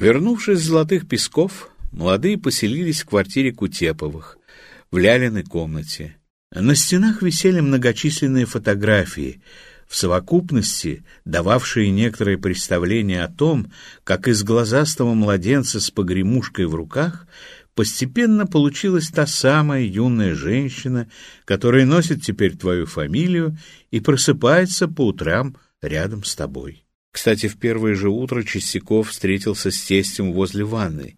Вернувшись с Золотых Песков, молодые поселились в квартире Кутеповых, в Лялиной комнате. На стенах висели многочисленные фотографии, в совокупности дававшие некоторое представление о том, как из глазастого младенца с погремушкой в руках постепенно получилась та самая юная женщина, которая носит теперь твою фамилию и просыпается по утрам рядом с тобой. Кстати, в первое же утро Чистяков встретился с тестем возле ванны,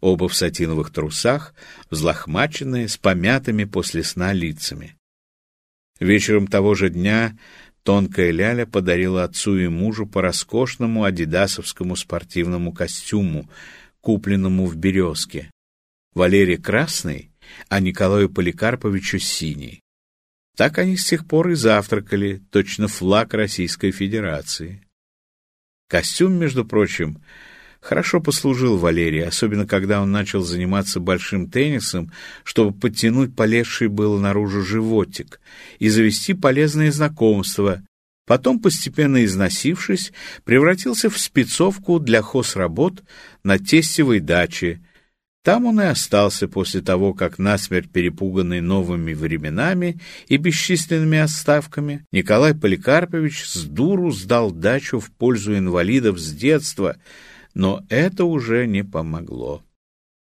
оба в сатиновых трусах, взлохмаченные, с помятыми после сна лицами. Вечером того же дня тонкая Ляля подарила отцу и мужу по роскошному адидасовскому спортивному костюму, купленному в «Березке». Валерий красный, а Николаю Поликарповичу синий. Так они с тех пор и завтракали, точно флаг Российской Федерации. Костюм, между прочим, хорошо послужил Валерии, особенно когда он начал заниматься большим теннисом, чтобы подтянуть полезший было наружу животик и завести полезные знакомства. Потом, постепенно износившись, превратился в спецовку для хозработ на тестевой даче, там он и остался после того, как насмерть перепуганный новыми временами и бесчисленными отставками, Николай Поликарпович с дуру сдал дачу в пользу инвалидов с детства, но это уже не помогло.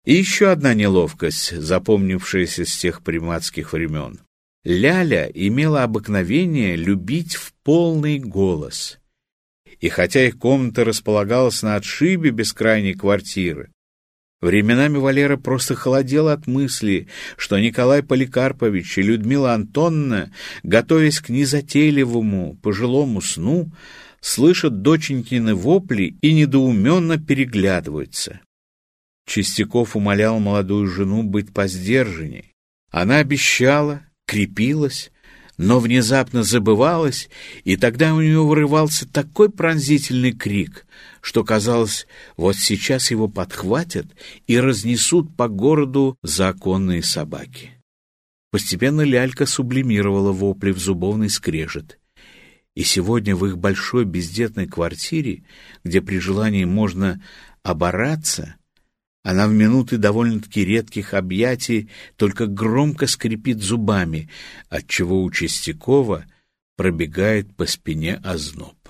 И еще одна неловкость, запомнившаяся с тех приматских времен. Ляля имела обыкновение любить в полный голос. И хотя их комната располагалась на отшибе бескрайней квартиры, Временами Валера просто холодел от мысли, что Николай Поликарпович и Людмила Антонна, готовясь к незатейливому пожилому сну, слышат доченькины вопли и недоуменно переглядываются. Чистяков умолял молодую жену быть посдержанней. Она обещала, крепилась, но внезапно забывалась, и тогда у нее вырывался такой пронзительный крик, что казалось, вот сейчас его подхватят и разнесут по городу законные собаки. Постепенно лялька сублимировала вопли в зубовный скрежет. И сегодня в их большой бездетной квартире, где при желании можно обораться, она в минуты довольно-таки редких объятий только громко скрипит зубами, отчего у Чистякова пробегает по спине озноб.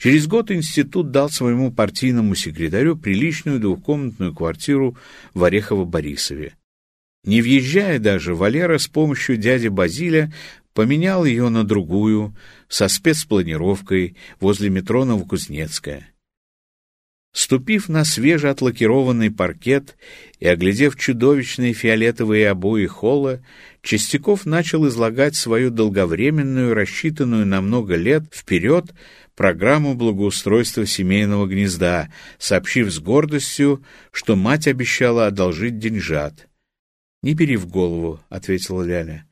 Через год институт дал своему партийному секретарю приличную двухкомнатную квартиру в Орехово-Борисове. Не въезжая даже, Валера с помощью дяди Базиля поменял ее на другую, со спецпланировкой, возле метро Новокузнецкая. Ступив на свежеотлакированный паркет и оглядев чудовищные фиолетовые обои холла, Чистяков начал излагать свою долговременную, рассчитанную на много лет вперед программу благоустройства семейного гнезда, сообщив с гордостью, что мать обещала одолжить деньжат. — Не бери в голову, — ответила Ляля.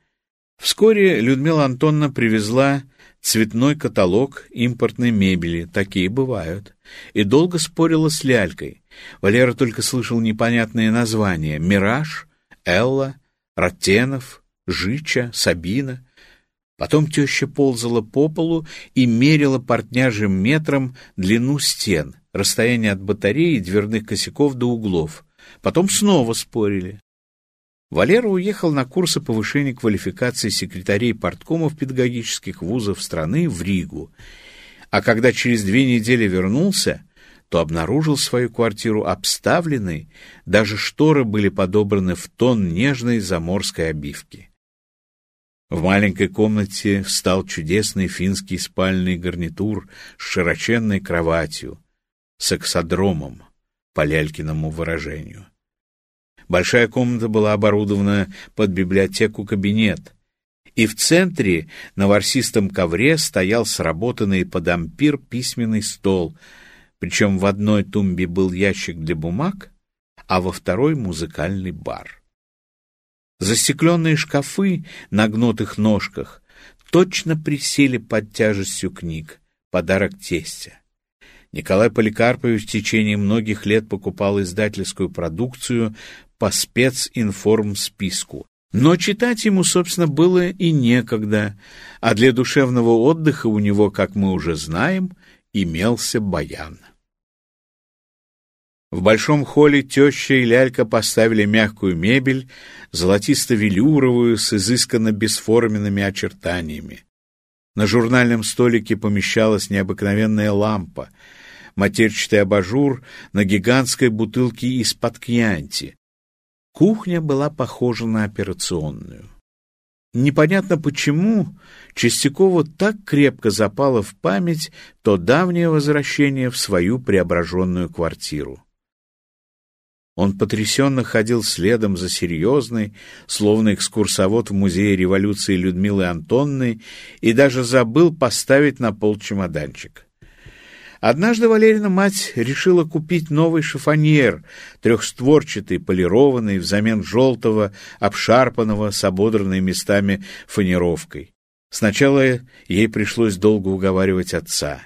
Вскоре Людмила Антоновна привезла цветной каталог импортной мебели, такие бывают, и долго спорила с Лялькой. Валера только слышал непонятные названия — «Мираж», «Элла», «Ротенов», «Жича», «Сабина». Потом теща ползала по полу и мерила портняжим метром длину стен, расстояние от батареи и дверных косяков до углов. Потом снова спорили. Валера уехал на курсы повышения квалификации секретарей порткомов педагогических вузов страны в Ригу, а когда через две недели вернулся, то обнаружил свою квартиру обставленной, даже шторы были подобраны в тон нежной заморской обивки. В маленькой комнате встал чудесный финский спальный гарнитур с широченной кроватью, с аксодромом, по Лялькиному выражению. Большая комната была оборудована под библиотеку-кабинет, и в центре на ворсистом ковре стоял сработанный под ампир письменный стол, причем в одной тумбе был ящик для бумаг, а во второй — музыкальный бар. Застекленные шкафы на гнутых ножках точно присели под тяжестью книг, подарок тестя. Николай Поликарпович в течение многих лет покупал издательскую продукцию по специнформсписку. Но читать ему, собственно, было и некогда, а для душевного отдыха у него, как мы уже знаем, имелся баян. В большом холле теща и лялька поставили мягкую мебель, золотисто-велюровую, с изысканно бесформенными очертаниями. На журнальном столике помещалась необыкновенная лампа, матерчатый абажур на гигантской бутылке из-под кьянти. Кухня была похожа на операционную. Непонятно почему Чистякову так крепко запало в память то давнее возвращение в свою преображенную квартиру. Он потрясенно ходил следом за серьезной, словно экскурсовод в музее революции Людмилы Антонны, и даже забыл поставить на пол чемоданчик. Однажды Валерина мать решила купить новый шифоньер, трехстворчатый, полированный, взамен желтого, обшарпанного, с ободранной местами фанеровкой. Сначала ей пришлось долго уговаривать отца.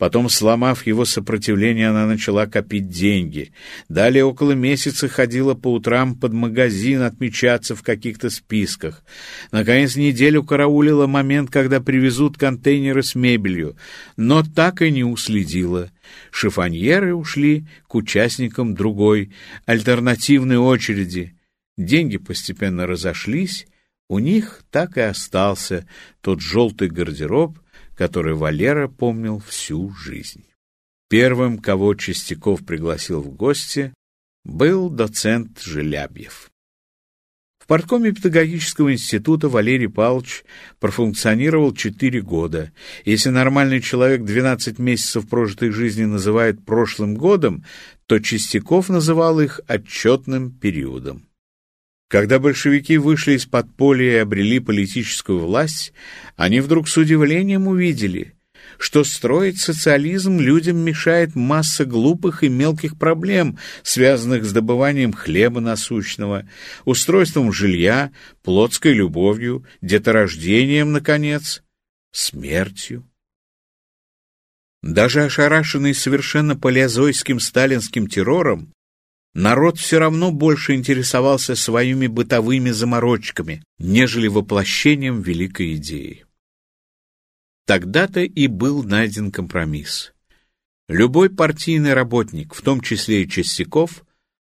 Потом, сломав его сопротивление, она начала копить деньги. Далее около месяца ходила по утрам под магазин отмечаться в каких-то списках. Наконец, неделю караулила момент, когда привезут контейнеры с мебелью, но так и не уследила. Шифоньеры ушли к участникам другой, альтернативной очереди. Деньги постепенно разошлись, у них так и остался тот желтый гардероб — который Валера помнил всю жизнь. Первым, кого Чистяков пригласил в гости, был доцент Желябьев. В парткоме педагогического института Валерий Павлович профункционировал четыре года. Если нормальный человек 12 месяцев прожитой жизни называет прошлым годом, то Чистяков называл их отчетным периодом. Когда большевики вышли из подполья и обрели политическую власть, они вдруг с удивлением увидели, что строить социализм людям мешает масса глупых и мелких проблем, связанных с добыванием хлеба насущного, устройством жилья, плотской любовью, деторождением, наконец, смертью. Даже ошарашенный совершенно палеозойским сталинским террором, народ все равно больше интересовался своими бытовыми заморочками, нежели воплощением великой идеи. Тогда-то и был найден компромисс. Любой партийный работник, в том числе и Чистяков,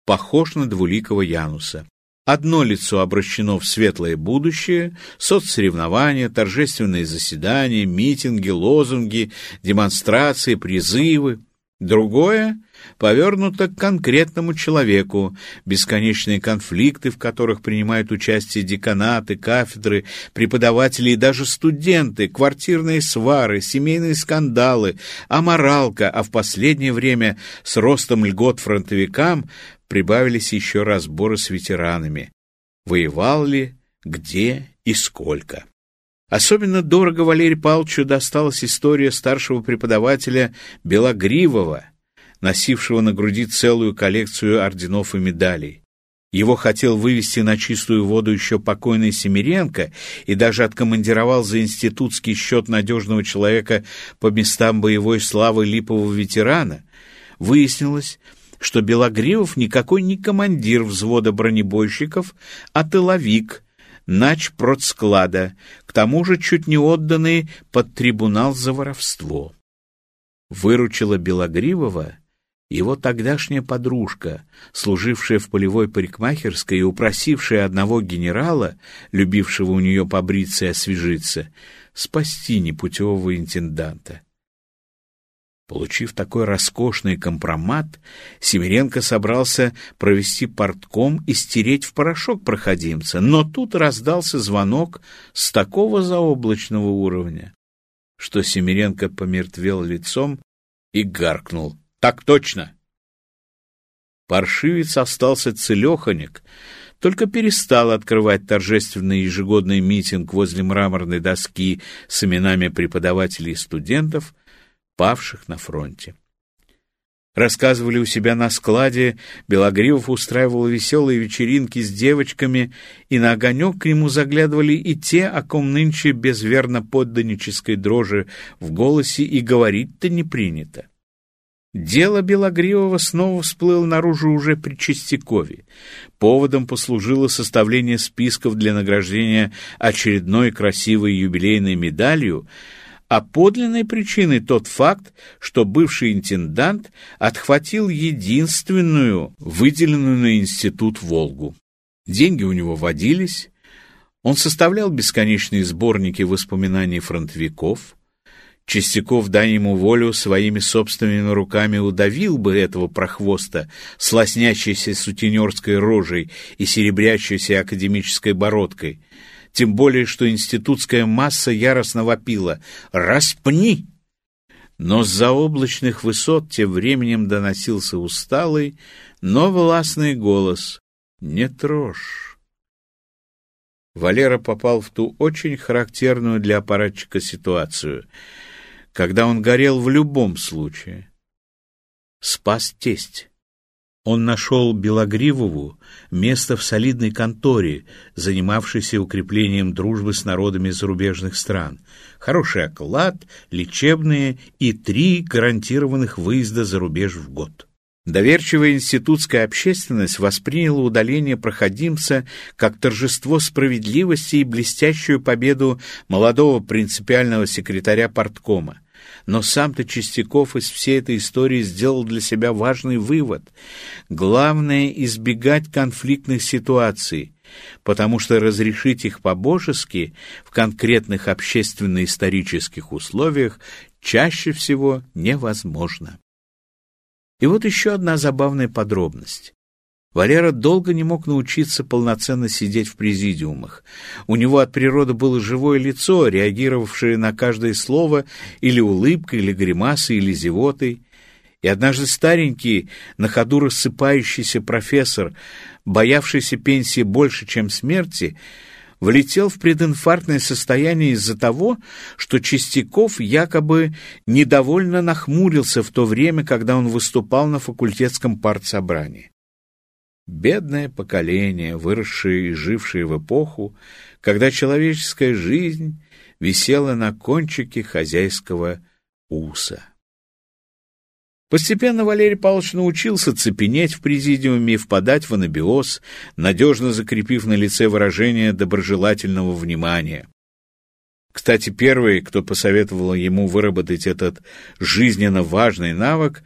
похож на двуликого Януса. Одно лицо обращено в светлое будущее, соцсоревнования, торжественные заседания, митинги, лозунги, демонстрации, призывы. Другое повернуто к конкретному человеку, бесконечные конфликты, в которых принимают участие деканаты, кафедры, преподаватели и даже студенты, квартирные свары, семейные скандалы, аморалка, а в последнее время с ростом льгот фронтовикам прибавились еще разборы с ветеранами. Воевал ли, где и сколько. Особенно дорого Валерию Павловичу досталась история старшего преподавателя Белогривого, носившего на груди целую коллекцию орденов и медалей. Его хотел вывести на чистую воду еще покойный Семиренко и даже откомандировал за институтский счет надежного человека по местам боевой славы липового ветерана. Выяснилось, что Белогривов никакой не командир взвода бронебойщиков, а тыловик, нач продсклада, к тому же чуть не отданный под трибунал за воровство. Выручила Белогривого его тогдашняя подружка, служившая в полевой парикмахерской и упросившая одного генерала, любившего у нее побриться и освежиться, спасти непутевого интенданта. Получив такой роскошный компромат, Семиренко собрался провести портком и стереть в порошок проходимца, но тут раздался звонок с такого заоблачного уровня, что Семиренко помертвел лицом и гаркнул — так точно. Паршивец остался целеханик, только перестал открывать торжественный ежегодный митинг возле мраморной доски с именами преподавателей и студентов, павших на фронте. Рассказывали у себя на складе, Белогривов устраивал веселые вечеринки с девочками, и на огонек к нему заглядывали и те, о ком нынче без верно подданнической дрожи в голосе и говорить-то не принято. Дело Белогривого снова всплыло наружу уже при Чистякове. Поводом послужило составление списков для награждения очередной красивой юбилейной медалью, а подлинной причиной тот факт, что бывший интендант отхватил единственную выделенную на институт «Волгу». Деньги у него водились, он составлял бесконечные сборники воспоминаний фронтовиков. Чистяков, дай ему волю, своими собственными руками удавил бы этого прохвоста с лоснящейся сутенерской рожей и серебрящейся академической бородкой — тем более что институтская масса яростно вопила «Распни!». Но с заоблачных высот тем временем доносился усталый, но властный голос «Не трожь!». Валера попал в ту очень характерную для аппаратчика ситуацию, когда он горел в любом случае. Спас тесть. Он нашел Белогривову место в солидной конторе, занимавшейся укреплением дружбы с народами зарубежных стран, хороший оклад, лечебные и три гарантированных выезда за рубеж в год. Доверчивая институтская общественность восприняла удаление проходимца как торжество справедливости и блестящую победу молодого принципиального секретаря порткома. Но сам-то Чистяков из всей этой истории сделал для себя важный вывод. Главное — избегать конфликтных ситуаций, потому что разрешить их по-божески в конкретных общественно-исторических условиях чаще всего невозможно. И вот еще одна забавная подробность. Валера долго не мог научиться полноценно сидеть в президиумах. У него от природы было живое лицо, реагировавшее на каждое слово или улыбкой, или гримасой, или зевотой. И однажды старенький, на ходу рассыпающийся профессор, боявшийся пенсии больше, чем смерти, влетел в прединфарктное состояние из-за того, что Чистяков якобы недовольно нахмурился в то время, когда он выступал на факультетском партсобрании. Бедное поколение, выросшее и жившее в эпоху, когда человеческая жизнь висела на кончике хозяйского уса. Постепенно Валерий Павлович научился цепенеть в президиуме и впадать в анабиоз, надежно закрепив на лице выражение доброжелательного внимания. Кстати, первый, кто посоветовал ему выработать этот жизненно важный навык,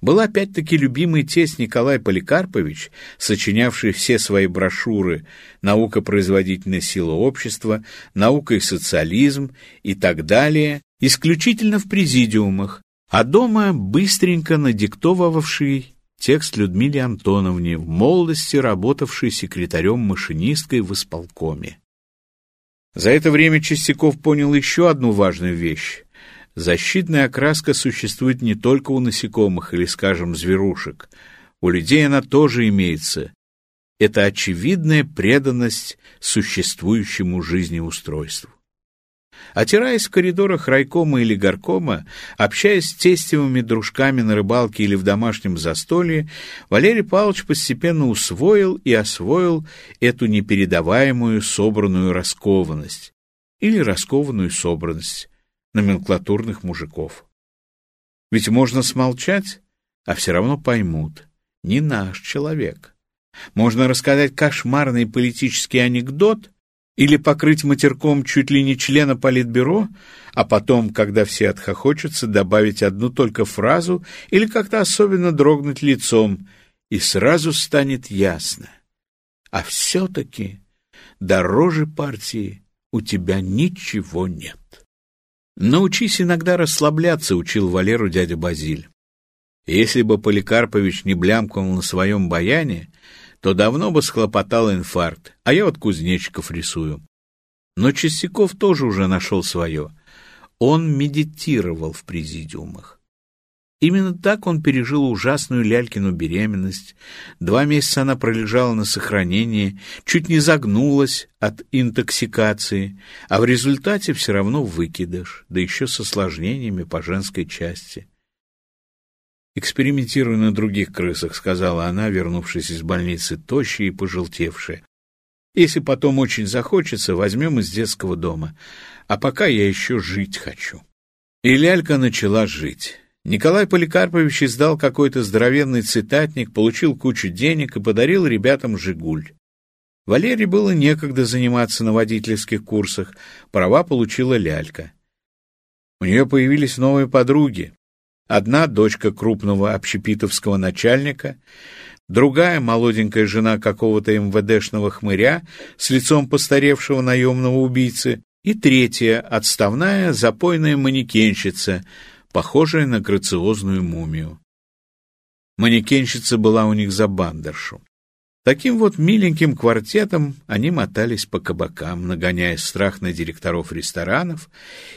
был опять-таки любимый тесть Николай Поликарпович, сочинявший все свои брошюры «Наука производительной силы общества», «Наука и социализм» и так далее, исключительно в президиумах, а дома быстренько надиктовавший текст Людмиле Антоновне, в молодости работавшей секретарем-машинисткой в исполкоме. За это время Чистяков понял еще одну важную вещь. Защитная окраска существует не только у насекомых или, скажем, зверушек. У людей она тоже имеется. Это очевидная преданность существующему жизнеустройству. Отираясь в коридорах райкома или горкома, общаясь с тестевыми дружками на рыбалке или в домашнем застолье, Валерий Павлович постепенно усвоил и освоил эту непередаваемую собранную раскованность или раскованную собранность, номенклатурных мужиков. Ведь можно смолчать, а все равно поймут. Не наш человек. Можно рассказать кошмарный политический анекдот или покрыть матерком чуть ли не члена политбюро, а потом, когда все отхохочутся, добавить одну только фразу или как-то особенно дрогнуть лицом, и сразу станет ясно. А все-таки дороже партии у тебя ничего нет. «Научись иногда расслабляться», — учил Валеру дядя Базиль. Если бы Поликарпович не блямкнул на своем баяне, то давно бы схлопотал инфаркт, а я вот кузнечиков рисую. Но Чистяков тоже уже нашел свое. Он медитировал в президиумах. Именно так он пережил ужасную Лялькину беременность. Два месяца она пролежала на сохранении, чуть не загнулась от интоксикации, а в результате все равно выкидыш, да еще с осложнениями по женской части. «Экспериментируй на других крысах», — сказала она, вернувшись из больницы, тощая и пожелтевшая. «Если потом очень захочется, возьмем из детского дома. А пока я еще жить хочу». И лялька начала жить. Николай Поликарпович издал какой-то здоровенный цитатник, получил кучу денег и подарил ребятам «Жигуль». Валерий было некогда заниматься на водительских курсах, права получила лялька. У нее появились новые подруги. Одна — дочка крупного общепитовского начальника, другая — молоденькая жена какого-то МВДшного хмыря с лицом постаревшего наемного убийцы, и третья — отставная запойная манекенщица, похожая на грациозную мумию. Манекенщица была у них за бандершу. Таким вот миленьким квартетом они мотались по кабакам, нагоняя страх на директоров ресторанов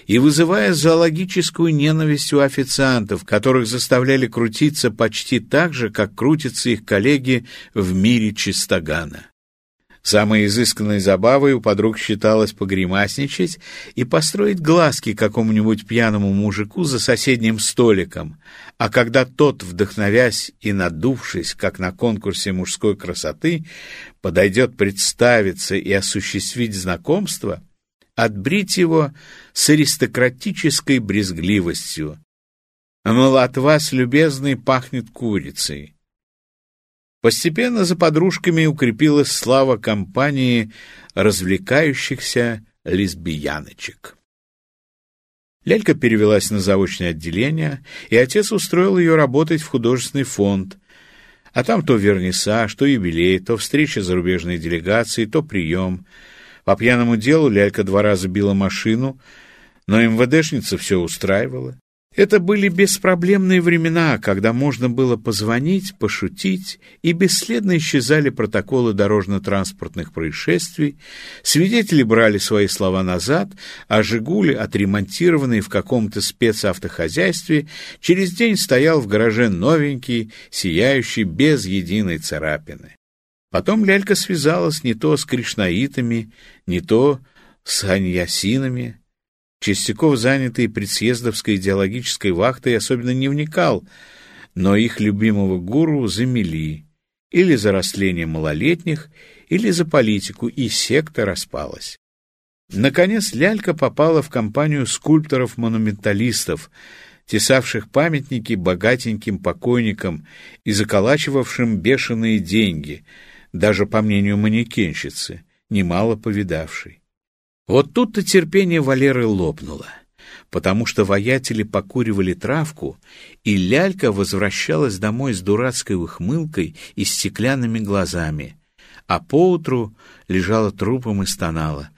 и вызывая зоологическую ненависть у официантов, которых заставляли крутиться почти так же, как крутятся их коллеги в мире чистогана. Самой изысканной забавой у подруг считалось погремасничать и построить глазки какому-нибудь пьяному мужику за соседним столиком, а когда тот, вдохновясь и надувшись, как на конкурсе мужской красоты, подойдет представиться и осуществить знакомство, отбрить его с аристократической брезгливостью. Мол, от вас, любезный, пахнет курицей. Постепенно за подружками укрепилась слава компании развлекающихся лесбияночек. Лялька перевелась на заочное отделение, и отец устроил ее работать в художественный фонд. А там то вернисаж, то юбилей, то встреча зарубежной делегации, то прием. По пьяному делу Лялька два раза била машину, но МВДшница все устраивала. Это были беспроблемные времена, когда можно было позвонить, пошутить, и бесследно исчезали протоколы дорожно-транспортных происшествий, свидетели брали свои слова назад, а «Жигули», отремонтированный в каком-то спецавтохозяйстве, через день стоял в гараже новенький, сияющий, без единой царапины. Потом лялька связалась не то с кришнаитами, не то с аньясинами, Чистяков, занятый предсъездовской идеологической вахтой, особенно не вникал, но их любимого гуру замели или за растление малолетних, или за политику, и секта распалась. Наконец Лялька попала в компанию скульпторов-монументалистов, тесавших памятники богатеньким покойникам и заколачивавшим бешеные деньги, даже по мнению манекенщицы, немало повидавшей. Вот тут-то терпение Валеры лопнуло, потому что воятели покуривали травку, и лялька возвращалась домой с дурацкой ухмылкой и стеклянными глазами, а поутру лежала трупом и стонала.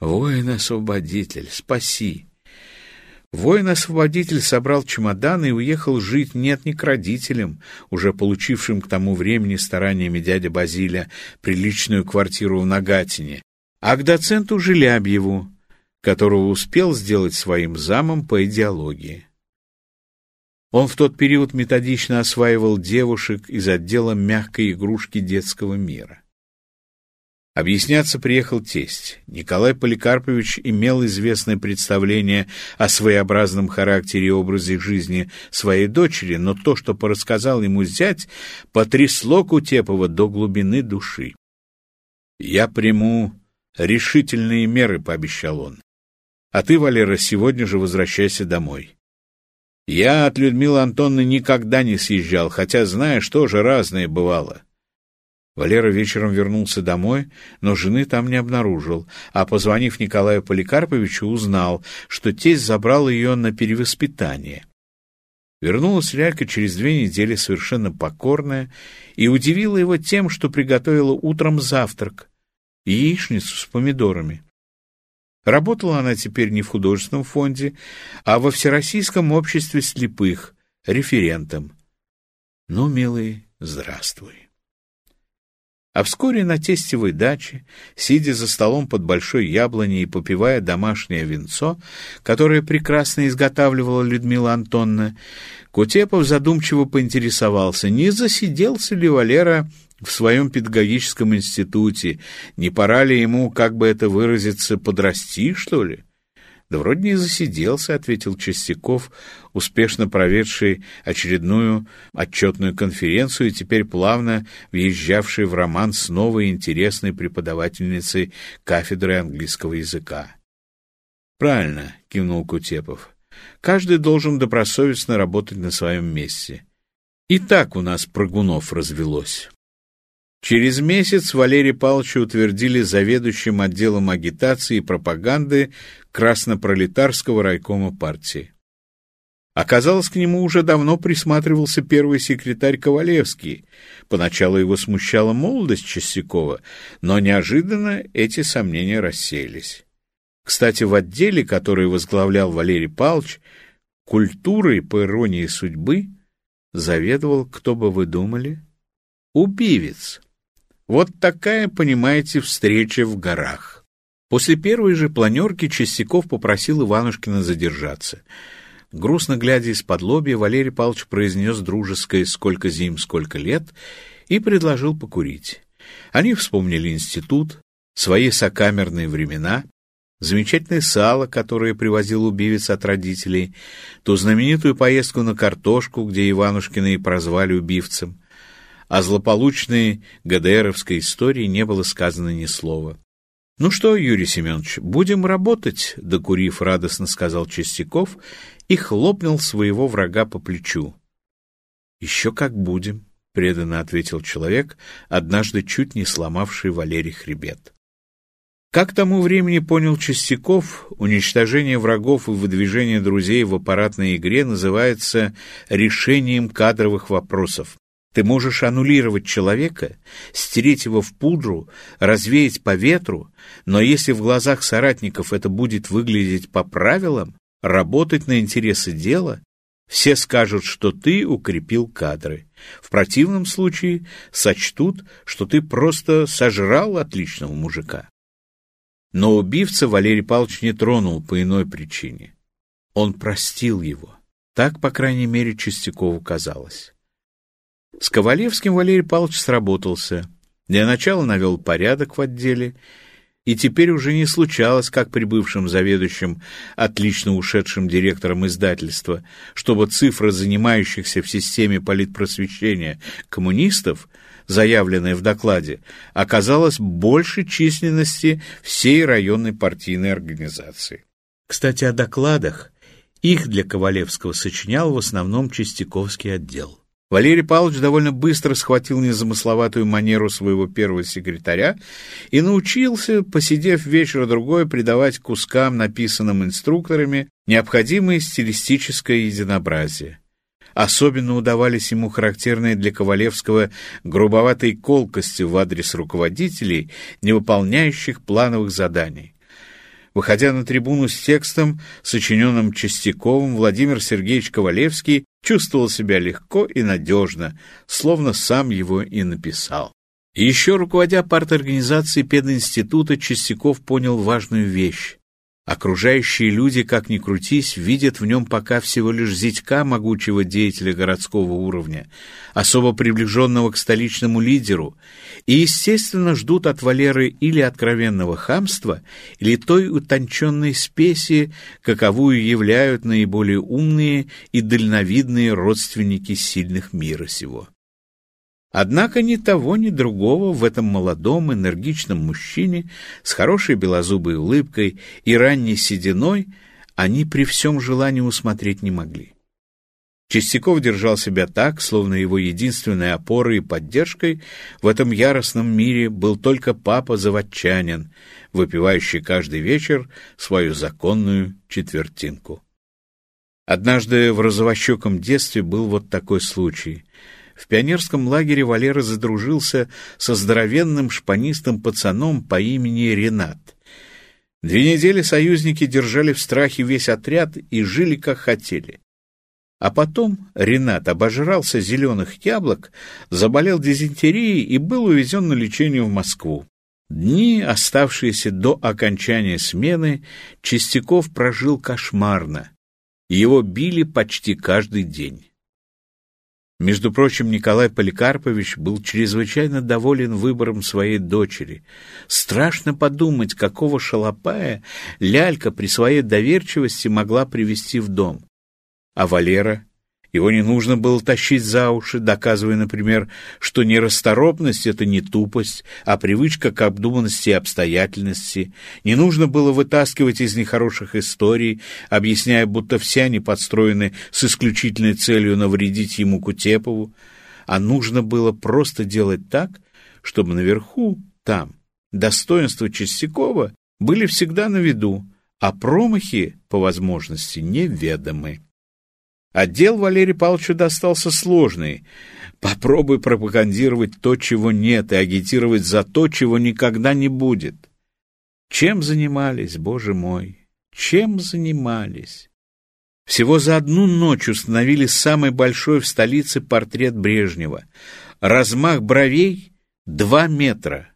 «Воин-освободитель, спаси!» Воин-освободитель собрал чемодан и уехал жить нет не к родителям, уже получившим к тому времени стараниями дядя Базиля приличную квартиру в Нагатине, а к доценту Желябьеву, которого успел сделать своим замом по идеологии. Он в тот период методично осваивал девушек из отдела мягкой игрушки детского мира. Объясняться приехал тесть. Николай Поликарпович имел известное представление о своеобразном характере и образе жизни своей дочери, но то, что порассказал ему зять, потрясло Кутепова до глубины души. «Я приму решительные меры, — пообещал он. А ты, Валера, сегодня же возвращайся домой. Я от Людмилы Антонны никогда не съезжал, хотя, знаешь, тоже разное бывало. Валера вечером вернулся домой, но жены там не обнаружил, а, позвонив Николаю Поликарповичу, узнал, что тесть забрал ее на перевоспитание. Вернулась Лялька через две недели совершенно покорная и удивила его тем, что приготовила утром завтрак яичницу с помидорами. Работала она теперь не в художественном фонде, а во Всероссийском обществе слепых, референтом. Ну, милый, здравствуй. А вскоре на тестевой даче, сидя за столом под большой яблоней и попивая домашнее винцо, которое прекрасно изготавливала Людмила Антонна, Кутепов задумчиво поинтересовался, не засиделся ли Валера в своем педагогическом институте. Не пора ли ему, как бы это выразиться, подрасти, что ли? Да вроде не засиделся, ответил Чистяков, успешно проведший очередную отчетную конференцию и теперь плавно въезжавший в роман с новой интересной преподавательницей кафедры английского языка. Правильно, кивнул Кутепов. Каждый должен добросовестно работать на своем месте. И так у нас прыгунов развелось. Через месяц Валерия Павловича утвердили заведующим отделом агитации и пропаганды Краснопролетарского райкома партии. Оказалось, к нему уже давно присматривался первый секретарь Ковалевский. Поначалу его смущала молодость Чистякова, но неожиданно эти сомнения рассеялись. Кстати, в отделе, который возглавлял Валерий Павлович, культурой, по иронии судьбы, заведовал, кто бы вы думали, убивец. Вот такая, понимаете, встреча в горах. После первой же планерки Чистяков попросил Иванушкина задержаться — Грустно глядя из-под лобья, Валерий Павлович произнес дружеское «сколько зим, сколько лет» и предложил покурить. Они вспомнили институт, свои сокамерные времена, замечательное сало, которое привозил убивец от родителей, ту знаменитую поездку на картошку, где Иванушкина и прозвали убивцем. О злополучной ГДРовской истории не было сказано ни слова. «Ну что, Юрий Семенович, будем работать», — докурив радостно сказал Чистяков и хлопнул своего врага по плечу. «Еще как будем», — преданно ответил человек, однажды чуть не сломавший Валерий хребет. Как тому времени понял Чистяков, уничтожение врагов и выдвижение друзей в аппаратной игре называется решением кадровых вопросов. Ты можешь аннулировать человека, стереть его в пудру, развеять по ветру, но если в глазах соратников это будет выглядеть по правилам, работать на интересы дела, все скажут, что ты укрепил кадры. В противном случае сочтут, что ты просто сожрал отличного мужика. Но убивца Валерий Павлович не тронул по иной причине. Он простил его. Так, по крайней мере, Чистякову казалось. С Ковалевским Валерий Павлович сработался. Для начала навел порядок в отделе, и теперь уже не случалось, как при бывшем заведующем, отлично ушедшим директором издательства, чтобы цифра занимающихся в системе политпросвещения коммунистов, заявленная в докладе, оказалась больше численности всей районной партийной организации. Кстати, о докладах. Их для Ковалевского сочинял в основном Чистяковский отдел. Валерий Павлович довольно быстро схватил незамысловатую манеру своего первого секретаря и научился, посидев вечер-другой, придавать кускам, написанным инструкторами, необходимое стилистическое единообразие. Особенно удавались ему характерные для Ковалевского грубоватые колкости в адрес руководителей, не выполняющих плановых заданий. Выходя на трибуну с текстом, сочиненным Чистяковым, Владимир Сергеевич Ковалевский чувствовал себя легко и надежно, словно сам его и написал. Еще руководя парторганизацией пединститута, Чистяков понял важную вещь. Окружающие люди, как ни крутись, видят в нем пока всего лишь зятька могучего деятеля городского уровня, особо приближенного к столичному лидеру, и, естественно, ждут от Валеры или откровенного хамства, или той утонченной спеси, каковую являют наиболее умные и дальновидные родственники сильных мира сего. Однако ни того, ни другого в этом молодом, энергичном мужчине с хорошей белозубой улыбкой и ранней сединой они при всем желании усмотреть не могли. Чистяков держал себя так, словно его единственной опорой и поддержкой в этом яростном мире был только папа-заводчанин, выпивающий каждый вечер свою законную четвертинку. Однажды в розовощеком детстве был вот такой случай — в пионерском лагере Валера задружился со здоровенным шпанистым пацаном по имени Ренат. Две недели союзники держали в страхе весь отряд и жили как хотели. А потом Ренат обожрался зеленых яблок, заболел дизентерией и был увезен на лечение в Москву. Дни, оставшиеся до окончания смены, Чистяков прожил кошмарно. Его били почти каждый день. Между прочим, Николай Поликарпович был чрезвычайно доволен выбором своей дочери. Страшно подумать, какого шалопая лялька при своей доверчивости могла привести в дом. А Валера его не нужно было тащить за уши, доказывая, например, что нерасторопность — это не тупость, а привычка к обдуманности и обстоятельности. Не нужно было вытаскивать из нехороших историй, объясняя, будто все они подстроены с исключительной целью навредить ему Кутепову. А нужно было просто делать так, чтобы наверху, там, достоинства Чистякова были всегда на виду, а промахи, по возможности, неведомы. Отдел Валерию Павловичу достался сложный. Попробуй пропагандировать то, чего нет, и агитировать за то, чего никогда не будет. Чем занимались, боже мой, чем занимались? Всего за одну ночь установили самый большой в столице портрет Брежнева. Размах бровей — два метра.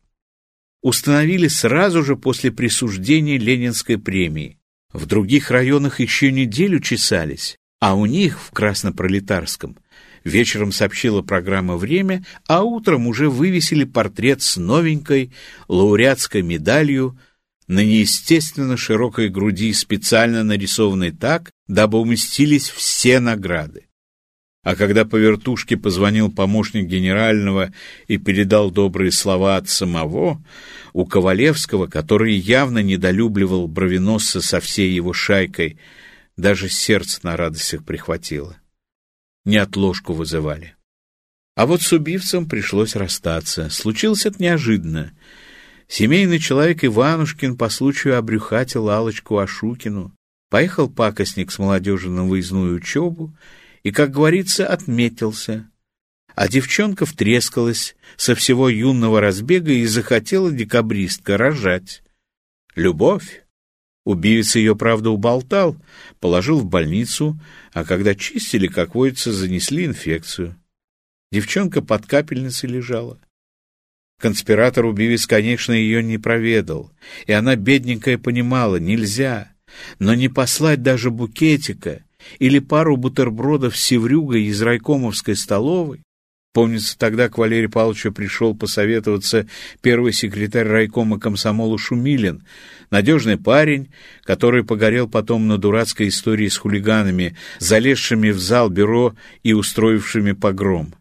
Установили сразу же после присуждения Ленинской премии. В других районах еще неделю чесались, а у них в Краснопролетарском вечером сообщила программа «Время», а утром уже вывесили портрет с новенькой лауреатской медалью на неестественно широкой груди, специально нарисованной так, дабы уместились все награды. А когда по вертушке позвонил помощник генерального и передал добрые слова от самого, у Ковалевского, который явно недолюбливал бровеносца со всей его шайкой, даже сердце на радостях прихватило. Не отложку вызывали. А вот с убивцем пришлось расстаться. Случилось это неожиданно. Семейный человек Иванушкин по случаю обрюхатил Алочку Ашукину. Поехал пакостник с молодежью на выездную учебу и, как говорится, отметился. А девчонка втрескалась со всего юного разбега и захотела декабристка рожать. Любовь. Убивец ее, правда, уболтал, положил в больницу, а когда чистили, как водится, занесли инфекцию. Девчонка под капельницей лежала. Конспиратор-убивец, конечно, ее не проведал, и она, бедненькая, понимала, нельзя, но не послать даже букетика или пару бутербродов с севрюгой из райкомовской столовой. Помнится, тогда к Валерию Павловичу пришел посоветоваться первый секретарь райкома комсомола Шумилин, надежный парень, который погорел потом на дурацкой истории с хулиганами, залезшими в зал бюро и устроившими погром.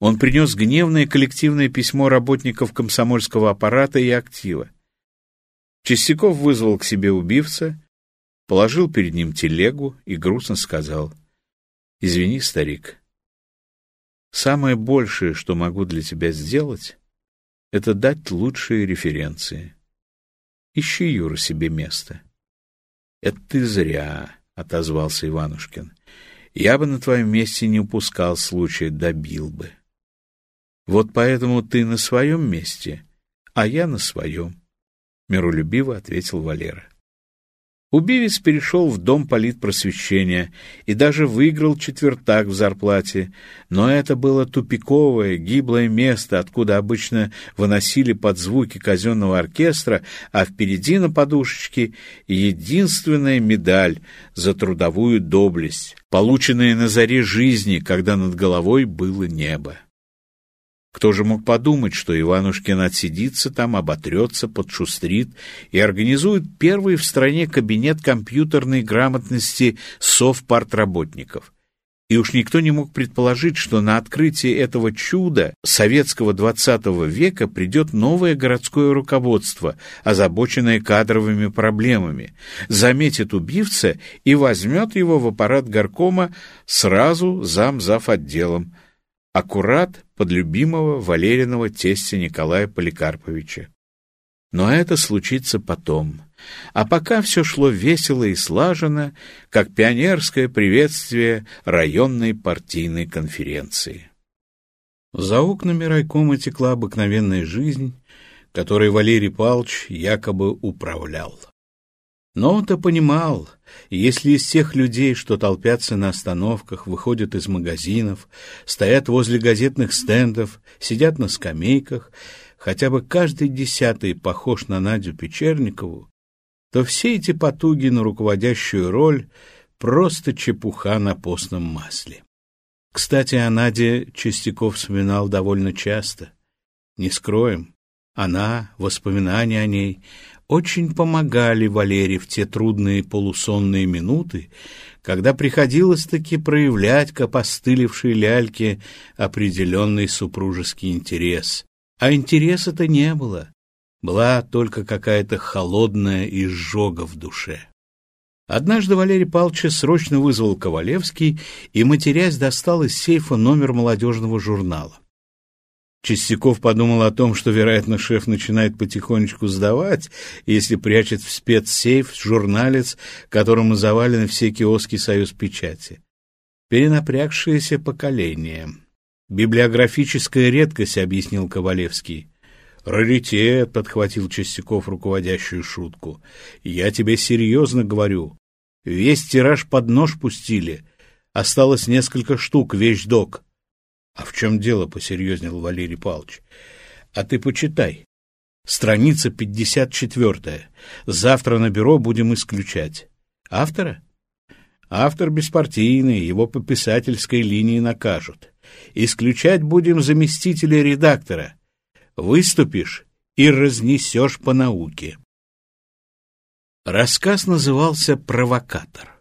Он принес гневное коллективное письмо работников комсомольского аппарата и актива. Чистяков вызвал к себе убивца, положил перед ним телегу и грустно сказал, «Извини, старик, самое большее, что могу для тебя сделать, это дать лучшие референции. Ищи, Юра, себе место». «Это ты зря», — отозвался Иванушкин. «Я бы на твоем месте не упускал случая, добил бы. Вот поэтому ты на своем месте, а я на своем». — миролюбиво ответил Валера. Убивец перешел в дом политпросвещения и даже выиграл четвертак в зарплате, но это было тупиковое, гиблое место, откуда обычно выносили под звуки казенного оркестра, а впереди на подушечке единственная медаль за трудовую доблесть, полученная на заре жизни, когда над головой было небо. Кто же мог подумать, что Иванушкин отсидится там, оботрется, подшустрит и организует первый в стране кабинет компьютерной грамотности совпартработников. И уж никто не мог предположить, что на открытие этого чуда советского XX века придет новое городское руководство, озабоченное кадровыми проблемами, заметит убивца и возьмет его в аппарат горкома сразу зам зав отделом, аккурат под любимого Валериного тестя Николая Поликарповича. Но это случится потом. А пока все шло весело и слаженно, как пионерское приветствие районной партийной конференции. За окнами райкома текла обыкновенная жизнь, которой Валерий Павлович якобы управлял. Но он-то понимал, если из тех людей, что толпятся на остановках, выходят из магазинов, стоят возле газетных стендов, сидят на скамейках, хотя бы каждый десятый похож на Надю Печерникову, то все эти потуги на руководящую роль — просто чепуха на постном масле. Кстати, о Наде Чистяков вспоминал довольно часто. Не скроем, она, воспоминания о ней очень помогали Валере в те трудные полусонные минуты, когда приходилось-таки проявлять к опостылевшей ляльке определенный супружеский интерес. А интереса-то не было. Была только какая-то холодная изжога в душе. Однажды Валерий Павлович срочно вызвал Ковалевский и, матерясь, достал из сейфа номер молодежного журнала. Чистяков подумал о том, что, вероятно, шеф начинает потихонечку сдавать, если прячет в спецсейф журналец, которому завалены все киоски «Союз печати». Перенапрягшееся поколение. Библиографическая редкость, объяснил Ковалевский. «Раритет», — подхватил Чистяков руководящую шутку. «Я тебе серьезно говорю. Весь тираж под нож пустили. Осталось несколько штук, вещдок». «А в чем дело?» — посерьезнел Валерий Павлович. «А ты почитай. Страница 54. Завтра на бюро будем исключать. Автора?» «Автор беспартийный, его по писательской линии накажут. Исключать будем заместителя редактора» выступишь и разнесешь по науке. Рассказ назывался «Провокатор».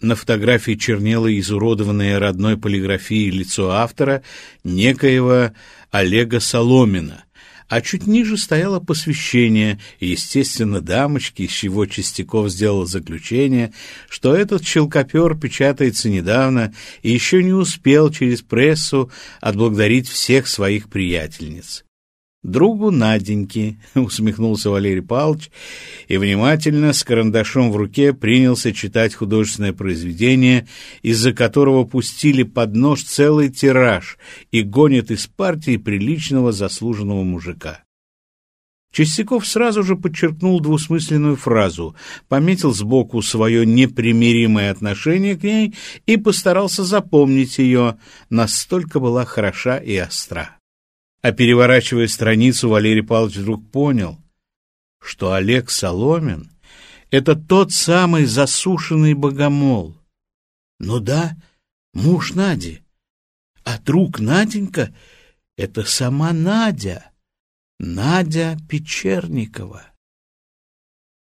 На фотографии чернело изуродованное родной полиграфией лицо автора, некоего Олега Соломина, а чуть ниже стояло посвящение, и, естественно, дамочки, из чего Чистяков сделал заключение, что этот щелкопер печатается недавно и еще не успел через прессу отблагодарить всех своих приятельниц другу Наденьки, — усмехнулся Валерий Павлович и внимательно с карандашом в руке принялся читать художественное произведение, из-за которого пустили под нож целый тираж и гонят из партии приличного заслуженного мужика. Чистяков сразу же подчеркнул двусмысленную фразу, пометил сбоку свое непримиримое отношение к ней и постарался запомнить ее, настолько была хороша и остра. А переворачивая страницу, Валерий Павлович вдруг понял, что Олег Соломин — это тот самый засушенный богомол. Ну да, муж Нади. А друг Наденька — это сама Надя, Надя Печерникова.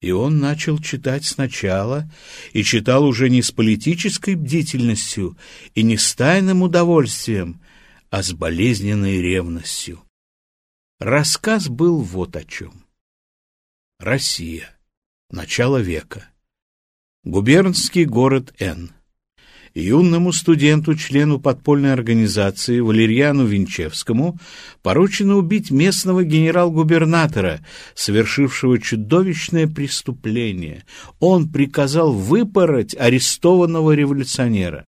И он начал читать сначала, и читал уже не с политической бдительностью и не с тайным удовольствием, а с болезненной ревностью. Рассказ был вот о чем. Россия. Начало века. Губернский город Н. Юному студенту, члену подпольной организации Валерьяну Винчевскому поручено убить местного генерал-губернатора, совершившего чудовищное преступление. Он приказал выпороть арестованного революционера.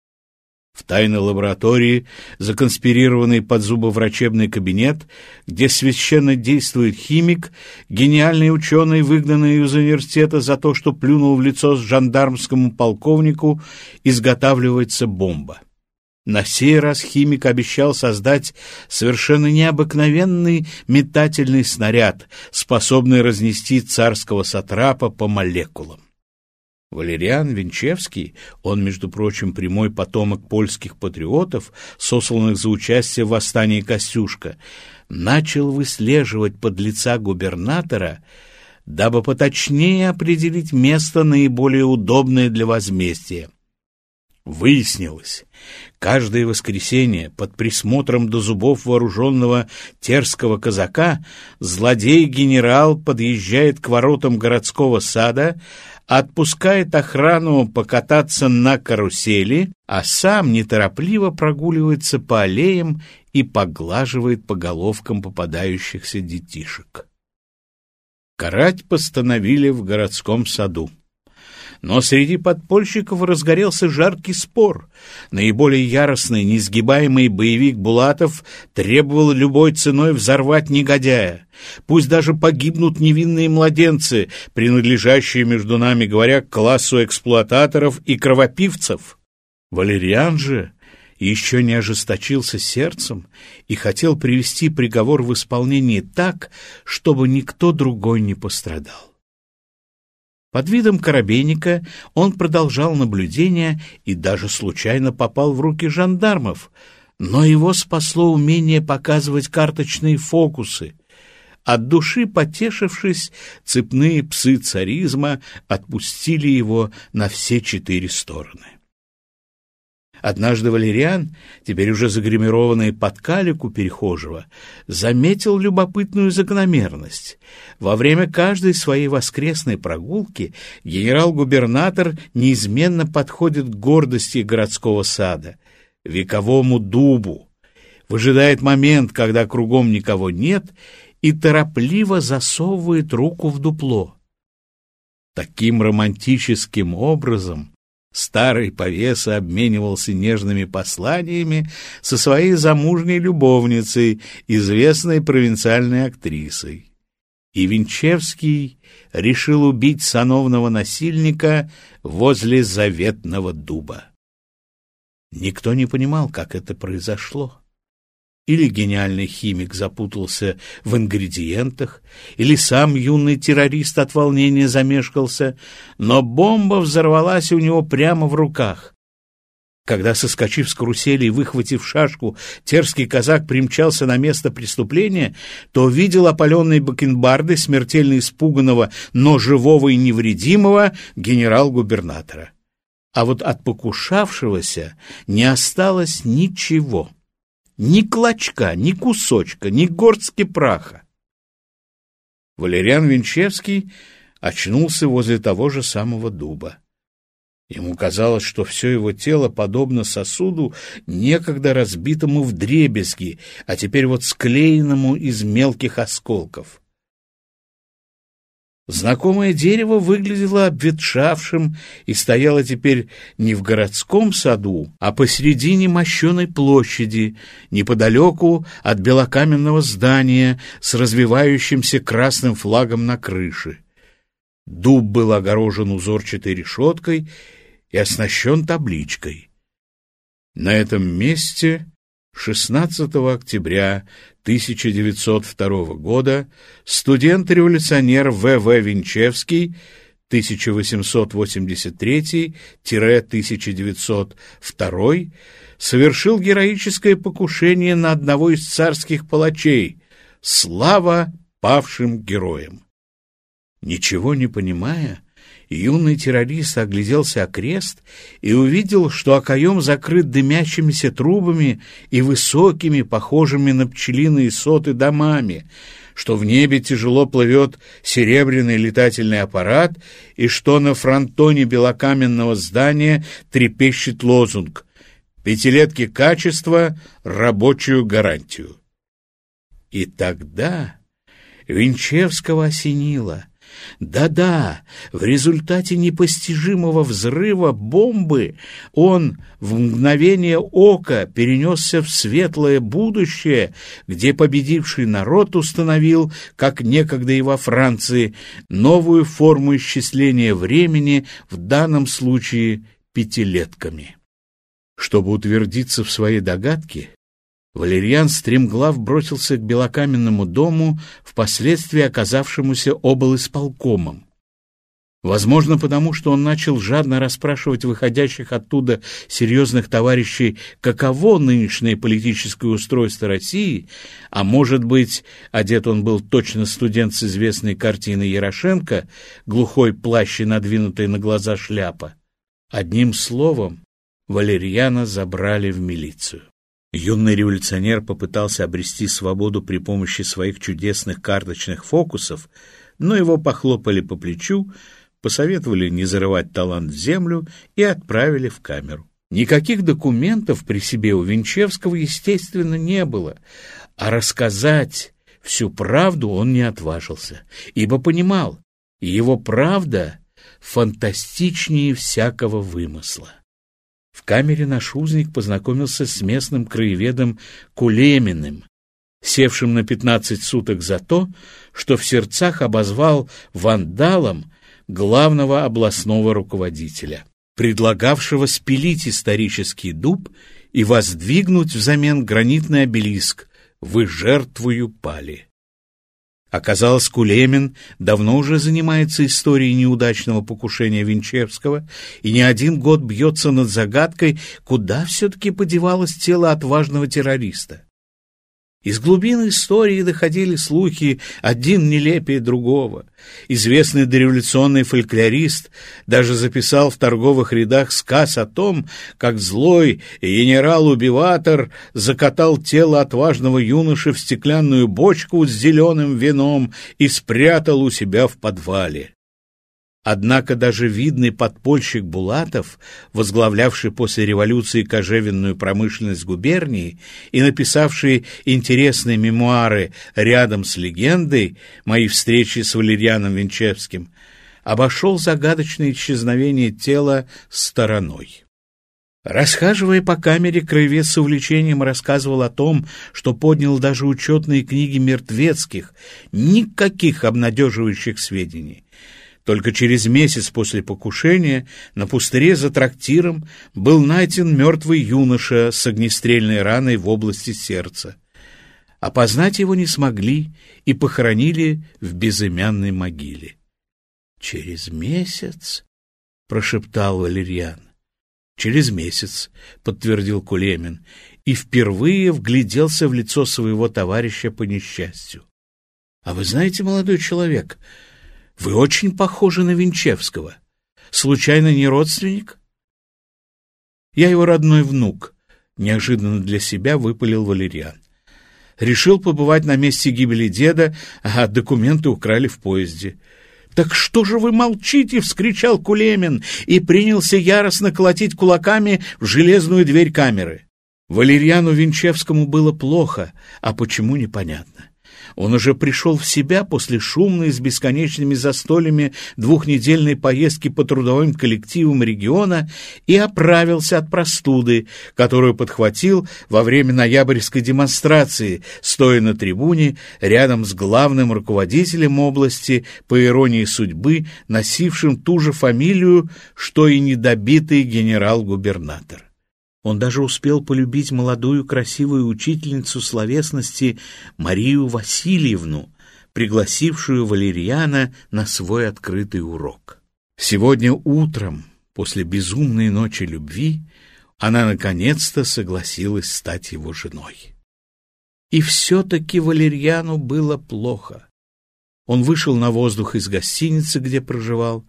В тайной лаборатории, законспирированный под зубоврачебный кабинет, где священно действует химик, гениальный ученый, выгнанный из университета за то, что плюнул в лицо жандармскому полковнику, изготавливается бомба. На сей раз химик обещал создать совершенно необыкновенный метательный снаряд, способный разнести царского сатрапа по молекулам. Валериан Винчевский, он, между прочим, прямой потомок польских патриотов, сосланных за участие в восстании Костюшка, начал выслеживать подлеца губернатора, дабы поточнее определить место наиболее удобное для возмездия. Выяснилось, каждое воскресенье под присмотром до зубов вооруженного терского казака злодей-генерал подъезжает к воротам городского сада, отпускает охрану покататься на карусели, а сам неторопливо прогуливается по аллеям и поглаживает по головкам попадающихся детишек. Карать постановили в городском саду. Но среди подпольщиков разгорелся жаркий спор. Наиболее яростный, несгибаемый боевик Булатов требовал любой ценой взорвать негодяя. Пусть даже погибнут невинные младенцы, принадлежащие, между нами говоря, к классу эксплуататоров и кровопивцев. Валериан же еще не ожесточился сердцем и хотел привести приговор в исполнение так, чтобы никто другой не пострадал. Под видом коробейника он продолжал наблюдение и даже случайно попал в руки жандармов, но его спасло умение показывать карточные фокусы. От души потешившись, цепные псы царизма отпустили его на все четыре стороны. Однажды Валериан, теперь уже загримированный под калику перехожего, заметил любопытную закономерность. Во время каждой своей воскресной прогулки генерал-губернатор неизменно подходит к гордости городского сада, вековому дубу, выжидает момент, когда кругом никого нет, и торопливо засовывает руку в дупло. Таким романтическим образом Старый повеса обменивался нежными посланиями со своей замужней любовницей, известной провинциальной актрисой. И Винчевский решил убить сановного насильника возле заветного дуба. Никто не понимал, как это произошло. Или гениальный химик запутался в ингредиентах, или сам юный террорист от волнения замешкался, но бомба взорвалась у него прямо в руках. Когда, соскочив с карусели и выхватив шашку, терский казак примчался на место преступления, то увидел опаленные бакенбарды смертельно испуганного, но живого и невредимого генерал-губернатора. А вот от покушавшегося не осталось ничего. Ни клочка, ни кусочка, ни горстки праха. Валериан Винчевский очнулся возле того же самого дуба. Ему казалось, что все его тело подобно сосуду, некогда разбитому в дребезги, а теперь вот склеенному из мелких осколков. Знакомое дерево выглядело обветшавшим и стояло теперь не в городском саду, а посередине мощеной площади, неподалеку от белокаменного здания с развивающимся красным флагом на крыше. Дуб был огорожен узорчатой решеткой и оснащен табличкой. На этом месте 16 октября 1902 года студент-революционер В.В. Винчевский 1883-1902 совершил героическое покушение на одного из царских палачей. Слава павшим героям! Ничего не понимая, Юный террорист огляделся окрест и увидел, что окоем закрыт дымящимися трубами и высокими, похожими на пчелиные соты, домами, что в небе тяжело плывет серебряный летательный аппарат и что на фронтоне белокаменного здания трепещет лозунг «Пятилетки качества, рабочую гарантию». И тогда Винчевского осенило — да-да, в результате непостижимого взрыва бомбы он в мгновение ока перенесся в светлое будущее, где победивший народ установил, как некогда и во Франции, новую форму исчисления времени, в данном случае пятилетками. Чтобы утвердиться в своей догадке, Валерьян стремглав бросился к белокаменному дому, впоследствии оказавшемуся облисполкомом. Возможно, потому что он начал жадно расспрашивать выходящих оттуда серьезных товарищей, каково нынешнее политическое устройство России, а может быть, одет он был точно студент с известной картины Ярошенко, глухой плащ и надвинутая на глаза шляпа. Одним словом, Валерьяна забрали в милицию. Юный революционер попытался обрести свободу при помощи своих чудесных карточных фокусов, но его похлопали по плечу, посоветовали не зарывать талант в землю и отправили в камеру. Никаких документов при себе у Винчевского, естественно, не было, а рассказать всю правду он не отважился, ибо понимал, его правда фантастичнее всякого вымысла. В камере наш узник познакомился с местным краеведом Кулеминым, севшим на пятнадцать суток за то, что в сердцах обозвал вандалом главного областного руководителя, предлагавшего спилить исторический дуб и воздвигнуть взамен гранитный обелиск «Вы жертвую пали». Оказалось, Кулемин давно уже занимается историей неудачного покушения Винчевского и не один год бьется над загадкой, куда все-таки подевалось тело отважного террориста. Из глубин истории доходили слухи, один нелепее другого. Известный дореволюционный фольклорист даже записал в торговых рядах сказ о том, как злой генерал-убиватор закатал тело отважного юноши в стеклянную бочку с зеленым вином и спрятал у себя в подвале. Однако даже видный подпольщик Булатов, возглавлявший после революции кожевенную промышленность губернии и написавший интересные мемуары рядом с легендой «Мои встречи с Валерьяном Винчевским», обошел загадочное исчезновение тела стороной. Расхаживая по камере, краевед с увлечением рассказывал о том, что поднял даже учетные книги мертвецких, никаких обнадеживающих сведений. Только через месяц после покушения на пустыре за трактиром был найден мертвый юноша с огнестрельной раной в области сердца. Опознать его не смогли и похоронили в безымянной могиле. «Через месяц?» — прошептал Валерьян. «Через месяц», — подтвердил Кулемин, и впервые вгляделся в лицо своего товарища по несчастью. «А вы знаете, молодой человек, вы очень похожи на Винчевского. Случайно не родственник?» «Я его родной внук», — неожиданно для себя выпалил Валерьян. Решил побывать на месте гибели деда, а документы украли в поезде. «Так что же вы молчите?» — вскричал Кулемин и принялся яростно колотить кулаками в железную дверь камеры. Валерьяну Винчевскому было плохо, а почему — непонятно. Он уже пришел в себя после шумной с бесконечными застольями двухнедельной поездки по трудовым коллективам региона и оправился от простуды, которую подхватил во время ноябрьской демонстрации, стоя на трибуне рядом с главным руководителем области, по иронии судьбы, носившим ту же фамилию, что и недобитый генерал-губернатор. Он даже успел полюбить молодую красивую учительницу словесности Марию Васильевну, пригласившую Валерьяна на свой открытый урок. Сегодня утром, после безумной ночи любви, она наконец-то согласилась стать его женой. И все-таки Валерьяну было плохо. Он вышел на воздух из гостиницы, где проживал,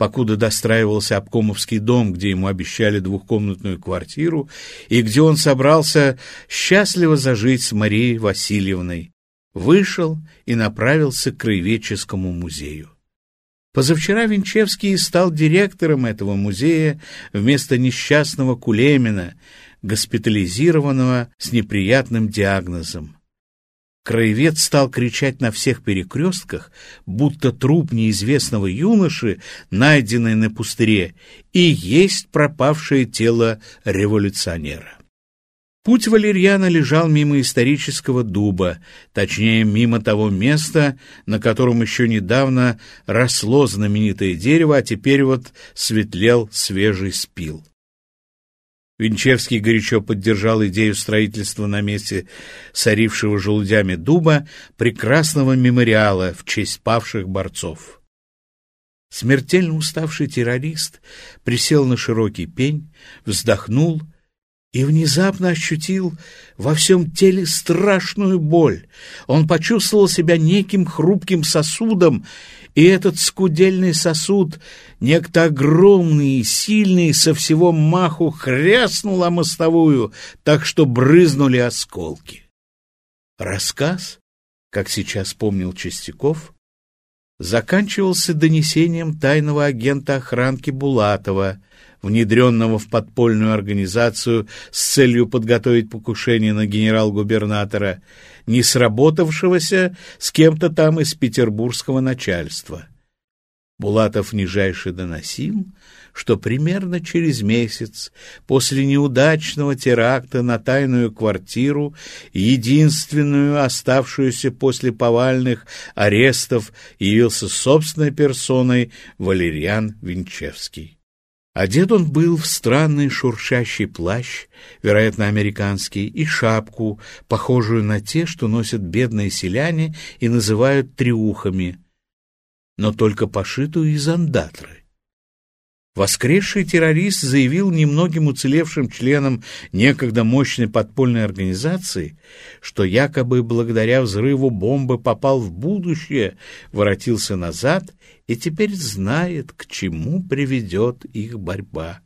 покуда достраивался обкомовский дом, где ему обещали двухкомнатную квартиру, и где он собрался счастливо зажить с Марией Васильевной, вышел и направился к Краеведческому музею. Позавчера Винчевский стал директором этого музея вместо несчастного Кулемина, госпитализированного с неприятным диагнозом Краевед стал кричать на всех перекрестках, будто труп неизвестного юноши, найденный на пустыре, и есть пропавшее тело революционера. Путь Валерьяна лежал мимо исторического дуба, точнее, мимо того места, на котором еще недавно росло знаменитое дерево, а теперь вот светлел свежий спил. Винчевский горячо поддержал идею строительства на месте сорившего желудями дуба прекрасного мемориала в честь павших борцов. Смертельно уставший террорист присел на широкий пень, вздохнул и внезапно ощутил во всем теле страшную боль. Он почувствовал себя неким хрупким сосудом, и этот скудельный сосуд, некто огромный и сильный, со всего маху хряснул о мостовую, так что брызнули осколки. Рассказ, как сейчас помнил Чистяков, заканчивался донесением тайного агента охранки Булатова — внедренного в подпольную организацию с целью подготовить покушение на генерал-губернатора, не сработавшегося с кем-то там из петербургского начальства. Булатов нижайше доносил, что примерно через месяц после неудачного теракта на тайную квартиру, единственную оставшуюся после повальных арестов, явился собственной персоной Валерьян Винчевский. Одет он был в странный шуршащий плащ, вероятно, американский, и шапку, похожую на те, что носят бедные селяне и называют триухами, но только пошитую из андатры. Воскресший террорист заявил немногим уцелевшим членам некогда мощной подпольной организации, что якобы благодаря взрыву бомбы попал в будущее, воротился назад и теперь знает, к чему приведет их борьба.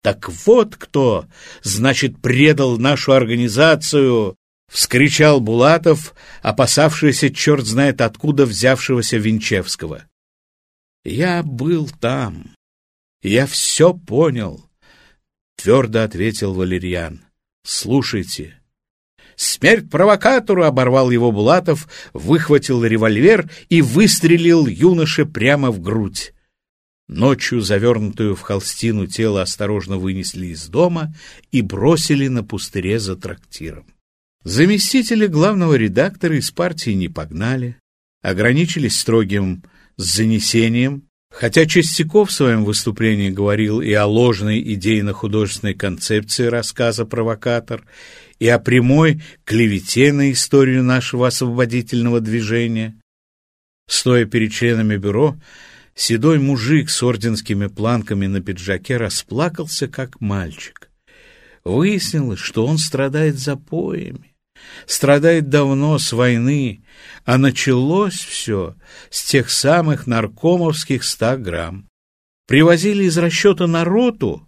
«Так вот кто, значит, предал нашу организацию!» — вскричал Булатов, опасавшийся черт знает откуда взявшегося Винчевского. «Я был там. Я все понял», — твердо ответил Валерьян. «Слушайте, «Смерть провокатору!» — оборвал его Булатов, выхватил револьвер и выстрелил юноше прямо в грудь. Ночью завернутую в холстину тело осторожно вынесли из дома и бросили на пустыре за трактиром. Заместители главного редактора из партии не погнали, ограничились строгим занесением, хотя Чистяков в своем выступлении говорил и о ложной идейно-художественной концепции рассказа «Провокатор», и о прямой клевете на историю нашего освободительного движения. Стоя перед членами бюро, седой мужик с орденскими планками на пиджаке расплакался, как мальчик. Выяснилось, что он страдает запоями, страдает давно с войны, а началось все с тех самых наркомовских ста грамм. Привозили из расчета на роту,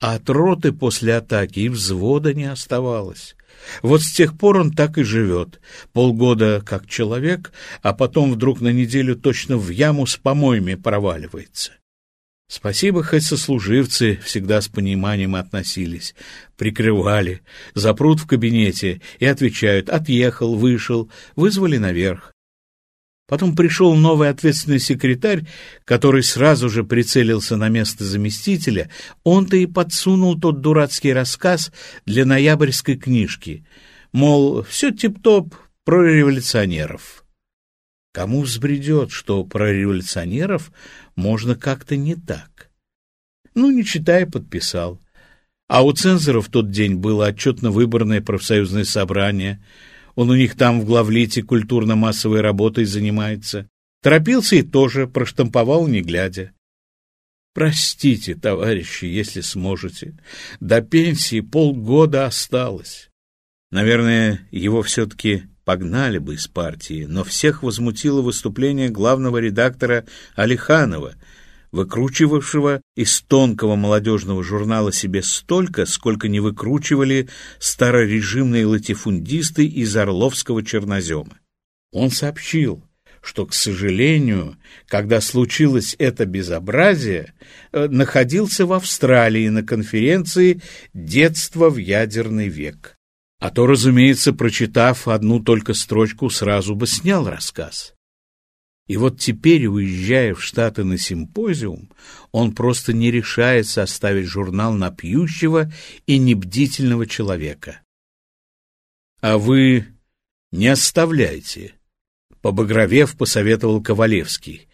а от роты после атаки и взвода не оставалось. Вот с тех пор он так и живет, полгода как человек, а потом вдруг на неделю точно в яму с помоями проваливается. Спасибо, хоть сослуживцы всегда с пониманием относились, прикрывали, запрут в кабинете и отвечают «отъехал, вышел», вызвали наверх. Потом пришел новый ответственный секретарь, который сразу же прицелился на место заместителя. Он-то и подсунул тот дурацкий рассказ для ноябрьской книжки. Мол, все тип-топ про революционеров. Кому взбредет, что про революционеров можно как-то не так? Ну, не читая, подписал. А у цензоров в тот день было отчетно-выборное профсоюзное собрание — он у них там в главлите культурно-массовой работой занимается. Торопился и тоже проштамповал, не глядя. Простите, товарищи, если сможете. До пенсии полгода осталось. Наверное, его все-таки погнали бы из партии, но всех возмутило выступление главного редактора Алиханова — выкручивавшего из тонкого молодежного журнала себе столько, сколько не выкручивали старорежимные латифундисты из Орловского чернозема. Он сообщил, что, к сожалению, когда случилось это безобразие, э, находился в Австралии на конференции «Детство в ядерный век». А то, разумеется, прочитав одну только строчку, сразу бы снял рассказ. И вот теперь, уезжая в Штаты на симпозиум, он просто не решается оставить журнал на пьющего и небдительного человека. — А вы не оставляйте, — побагровев посоветовал Ковалевский.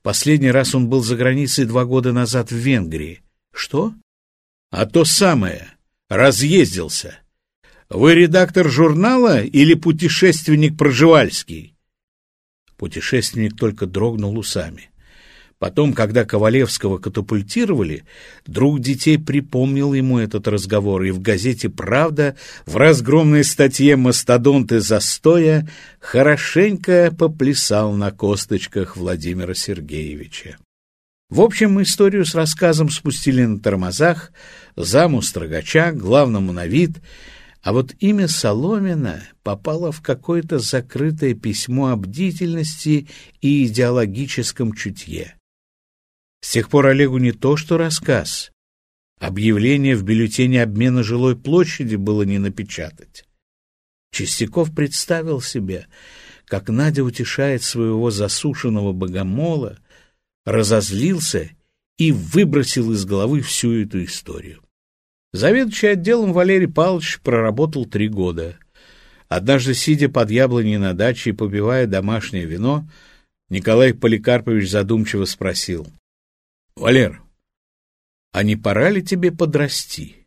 Последний раз он был за границей два года назад в Венгрии. — Что? — А то самое. Разъездился. Вы редактор журнала или путешественник Проживальский? Путешественник только дрогнул усами. Потом, когда Ковалевского катапультировали, друг детей припомнил ему этот разговор, и в газете «Правда» в разгромной статье «Мастодонты застоя» хорошенько поплясал на косточках Владимира Сергеевича. В общем, историю с рассказом спустили на тормозах, заму строгача, главному на вид — а вот имя Соломина попало в какое-то закрытое письмо о бдительности и идеологическом чутье. С тех пор Олегу не то что рассказ. Объявление в бюллетене обмена жилой площади было не напечатать. Чистяков представил себе, как Надя утешает своего засушенного богомола, разозлился и выбросил из головы всю эту историю. Заведующий отделом Валерий Павлович проработал три года. Однажды, сидя под яблоней на даче и попивая домашнее вино, Николай Поликарпович задумчиво спросил. — Валер, а не пора ли тебе подрасти?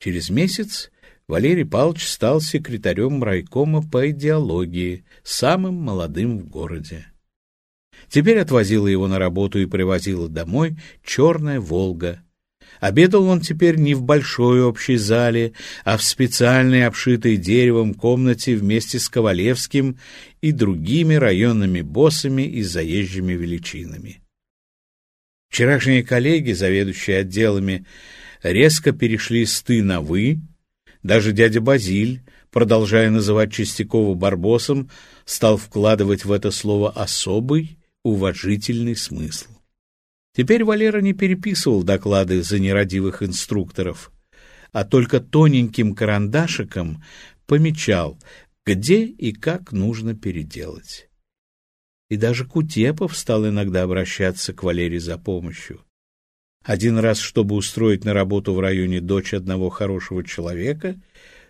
Через месяц Валерий Павлович стал секретарем райкома по идеологии, самым молодым в городе. Теперь отвозила его на работу и привозила домой черная «Волга», Обедал он теперь не в большой общей зале, а в специальной обшитой деревом комнате вместе с Ковалевским и другими районными боссами и заезжими величинами. Вчерашние коллеги, заведующие отделами, резко перешли с «ты» на «вы». Даже дядя Базиль, продолжая называть Чистякова барбосом, стал вкладывать в это слово особый, уважительный смысл. Теперь Валера не переписывал доклады за нерадивых инструкторов, а только тоненьким карандашиком помечал, где и как нужно переделать. И даже Кутепов стал иногда обращаться к Валерии за помощью. Один раз, чтобы устроить на работу в районе дочь одного хорошего человека,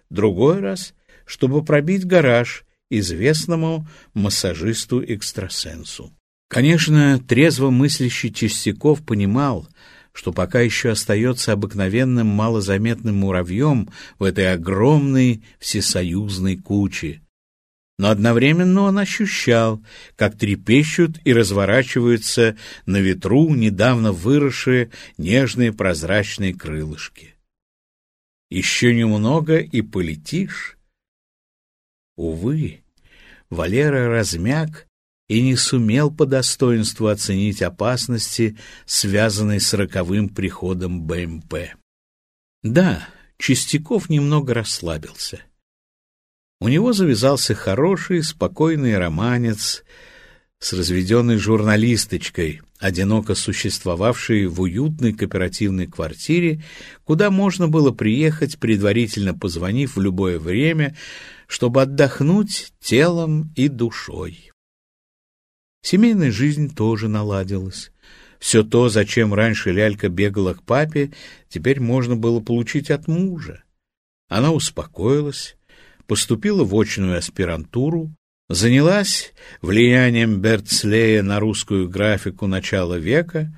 другой раз, чтобы пробить гараж известному массажисту-экстрасенсу. Конечно, трезво мыслящий Чистяков понимал, что пока еще остается обыкновенным малозаметным муравьем в этой огромной всесоюзной куче. Но одновременно он ощущал, как трепещут и разворачиваются на ветру недавно выросшие нежные прозрачные крылышки. Еще немного и полетишь. Увы, Валера размяк и не сумел по достоинству оценить опасности, связанные с роковым приходом БМП. Да, Чистяков немного расслабился. У него завязался хороший, спокойный романец с разведенной журналисточкой, одиноко существовавшей в уютной кооперативной квартире, куда можно было приехать, предварительно позвонив в любое время, чтобы отдохнуть телом и душой. Семейная жизнь тоже наладилась. Все то, зачем раньше лялька бегала к папе, теперь можно было получить от мужа. Она успокоилась, поступила в очную аспирантуру, занялась влиянием Бертслея на русскую графику начала века,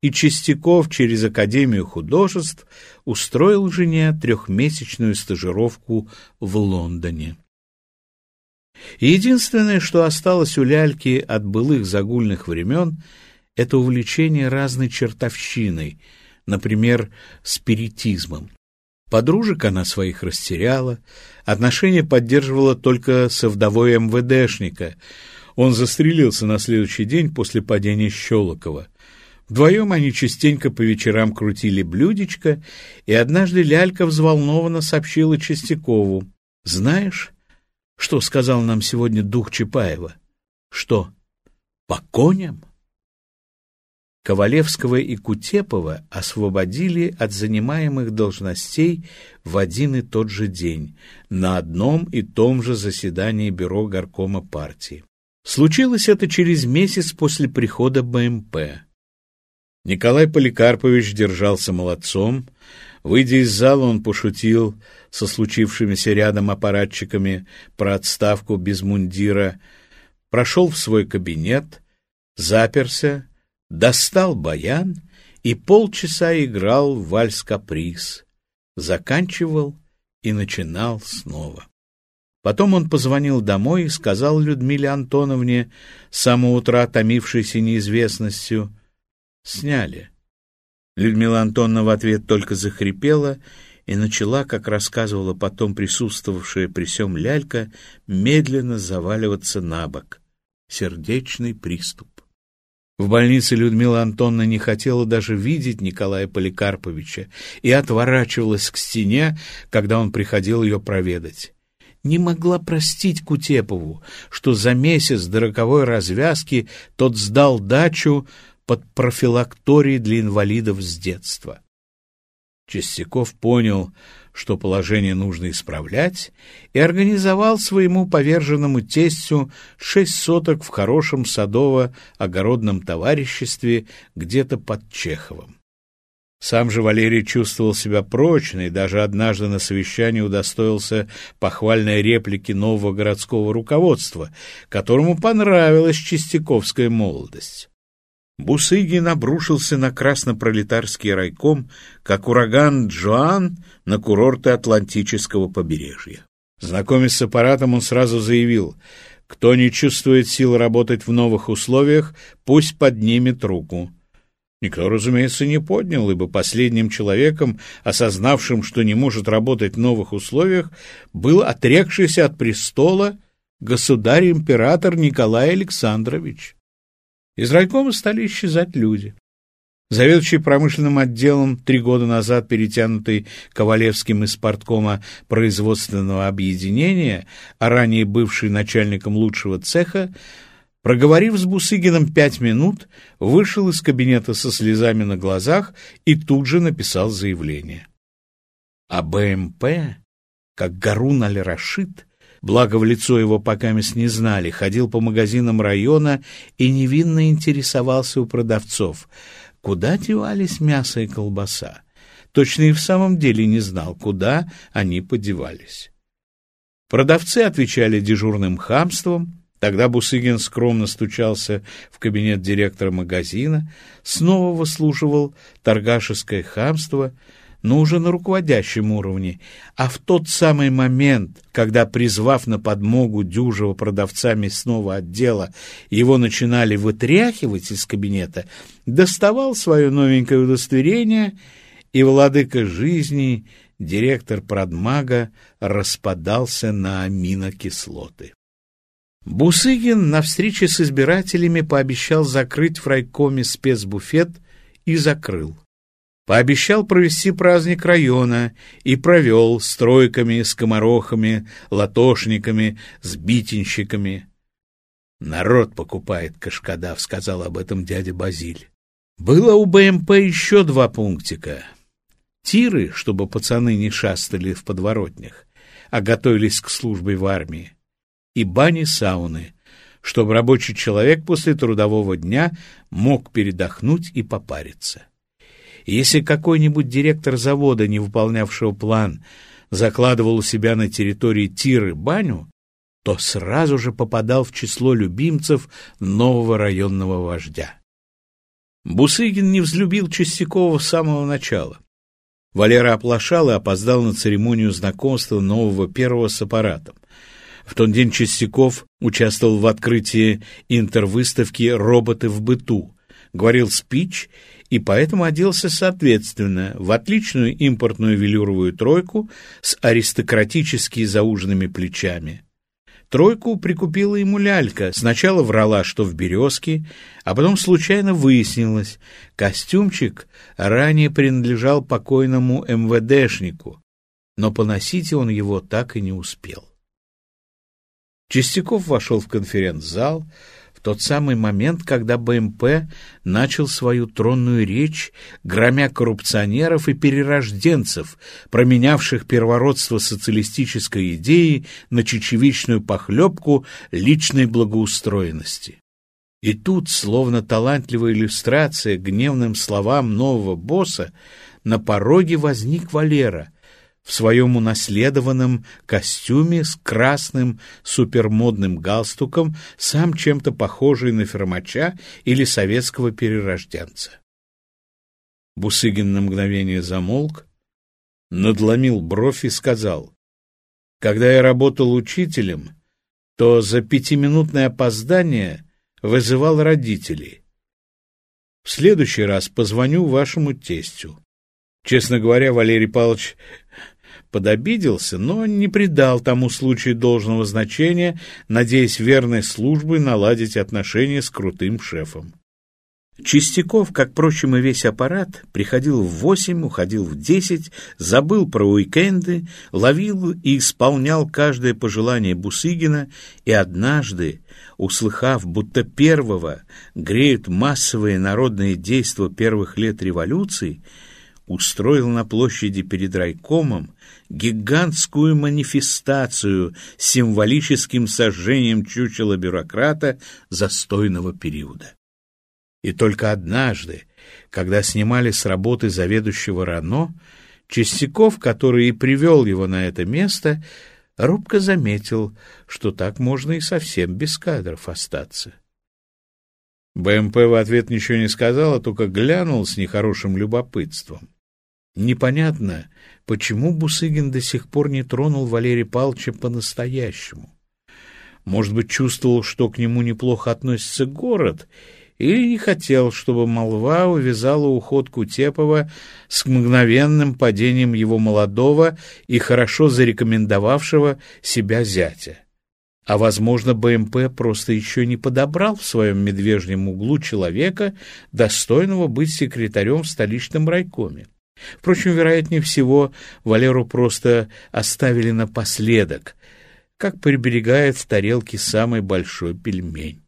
и Чистяков через Академию художеств устроил жене трехмесячную стажировку в Лондоне. Единственное, что осталось у ляльки от былых загульных времен, это увлечение разной чертовщиной, например, спиритизмом. Подружек она своих растеряла, отношения поддерживала только со вдовой МВДшника. Он застрелился на следующий день после падения Щелокова. Вдвоем они частенько по вечерам крутили блюдечко, и однажды лялька взволнованно сообщила Чистякову. «Знаешь, что сказал нам сегодня дух Чапаева? Что? По коням? Ковалевского и Кутепова освободили от занимаемых должностей в один и тот же день, на одном и том же заседании бюро горкома партии. Случилось это через месяц после прихода БМП. Николай Поликарпович держался молодцом. Выйдя из зала, он пошутил со случившимися рядом аппаратчиками про отставку без мундира, прошел в свой кабинет, заперся, достал баян и полчаса играл вальс-каприз, заканчивал и начинал снова. Потом он позвонил домой и сказал Людмиле Антоновне, с самого утра томившейся неизвестностью, «Сняли». Людмила Антоновна в ответ только захрипела и начала, как рассказывала потом присутствовавшая при всем лялька, медленно заваливаться на бок. Сердечный приступ. В больнице Людмила Антоновна не хотела даже видеть Николая Поликарповича и отворачивалась к стене, когда он приходил ее проведать. Не могла простить Кутепову, что за месяц до роковой развязки тот сдал дачу под профилакторий для инвалидов с детства. Чистяков понял, что положение нужно исправлять, и организовал своему поверженному тестю шесть соток в хорошем садово-огородном товариществе где-то под Чеховым. Сам же Валерий чувствовал себя прочно и даже однажды на совещании удостоился похвальной реплики нового городского руководства, которому понравилась чистяковская молодость. Бусыгин обрушился на краснопролетарский райком, как ураган Джоан на курорты Атлантического побережья. Знакомясь с аппаратом, он сразу заявил, кто не чувствует сил работать в новых условиях, пусть поднимет руку. Никто, разумеется, не поднял, ибо последним человеком, осознавшим, что не может работать в новых условиях, был отрекшийся от престола государь-император Николай Александрович. Из райкома стали исчезать люди. Заведующий промышленным отделом, три года назад перетянутый Ковалевским из порткома производственного объединения, а ранее бывший начальником лучшего цеха, проговорив с Бусыгиным пять минут, вышел из кабинета со слезами на глазах и тут же написал заявление. А БМП, как Гарун аль-Рашид, благо в лицо его пока не знали, ходил по магазинам района и невинно интересовался у продавцов, куда девались мясо и колбаса. Точно и в самом деле не знал, куда они подевались. Продавцы отвечали дежурным хамством, Тогда Бусыгин скромно стучался в кабинет директора магазина, снова выслушивал торгашеское хамство, но уже на руководящем уровне, а в тот самый момент, когда, призвав на подмогу дюжего продавца мясного отдела, его начинали вытряхивать из кабинета, доставал свое новенькое удостоверение, и владыка жизни, директор продмага, распадался на аминокислоты. Бусыгин на встрече с избирателями пообещал закрыть в райкоме спецбуфет и закрыл. Пообещал провести праздник района и провел с тройками, скоморохами, латошниками, с битенщиками. «Народ покупает Кашкадав», — сказал об этом дядя Базиль. Было у БМП еще два пунктика. Тиры, чтобы пацаны не шастали в подворотнях, а готовились к службе в армии и бани-сауны, чтобы рабочий человек после трудового дня мог передохнуть и попариться. Если какой-нибудь директор завода, не выполнявшего план, закладывал у себя на территории тиры баню, то сразу же попадал в число любимцев нового районного вождя. Бусыгин не взлюбил Чистякова с самого начала. Валера оплошал и опоздал на церемонию знакомства нового первого с аппаратом. В тот день Чистяков участвовал в открытии интервыставки «Роботы в быту», говорил спич и поэтому оделся соответственно в отличную импортную велюровую тройку с аристократически зауженными плечами. Тройку прикупила ему лялька. Сначала врала, что в «Березке», а потом случайно выяснилось, костюмчик ранее принадлежал покойному МВДшнику, но поносить он его так и не успел. Чистяков вошел в конференц-зал в тот самый момент, когда БМП начал свою тронную речь, громя коррупционеров и перерожденцев, променявших первородство социалистической идеи на чечевичную похлебку личной благоустроенности. И тут, словно талантливая иллюстрация гневным словам нового босса, на пороге возник Валера — в своем унаследованном костюме с красным супермодным галстуком, сам чем-то похожий на фермача или советского перерожденца. Бусыгин на мгновение замолк, надломил бровь и сказал, «Когда я работал учителем, то за пятиминутное опоздание вызывал родителей. В следующий раз позвоню вашему тестю. Честно говоря, Валерий Павлович подобиделся, но не придал тому случаю должного значения, надеясь верной службой наладить отношения с крутым шефом. Чистяков, как, впрочем, и весь аппарат, приходил в восемь, уходил в десять, забыл про уикенды, ловил и исполнял каждое пожелание Бусыгина, и однажды, услыхав, будто первого греют массовые народные действия первых лет революции, устроил на площади перед райкомом гигантскую манифестацию с символическим сожжением чучела бюрократа застойного периода. И только однажды, когда снимали с работы заведующего РАНО, Чистяков, который и привел его на это место, робко заметил, что так можно и совсем без кадров остаться. БМП в ответ ничего не сказал, а только глянул с нехорошим любопытством. Непонятно, почему Бусыгин до сих пор не тронул Валерия Павловича по-настоящему. Может быть, чувствовал, что к нему неплохо относится город, или не хотел, чтобы молва увязала уход Кутепова с мгновенным падением его молодого и хорошо зарекомендовавшего себя зятя. А, возможно, БМП просто еще не подобрал в своем медвежьем углу человека, достойного быть секретарем в столичном райкоме. Впрочем, вероятнее всего, Валеру просто оставили напоследок, как приберегает в тарелке самый большой пельмень.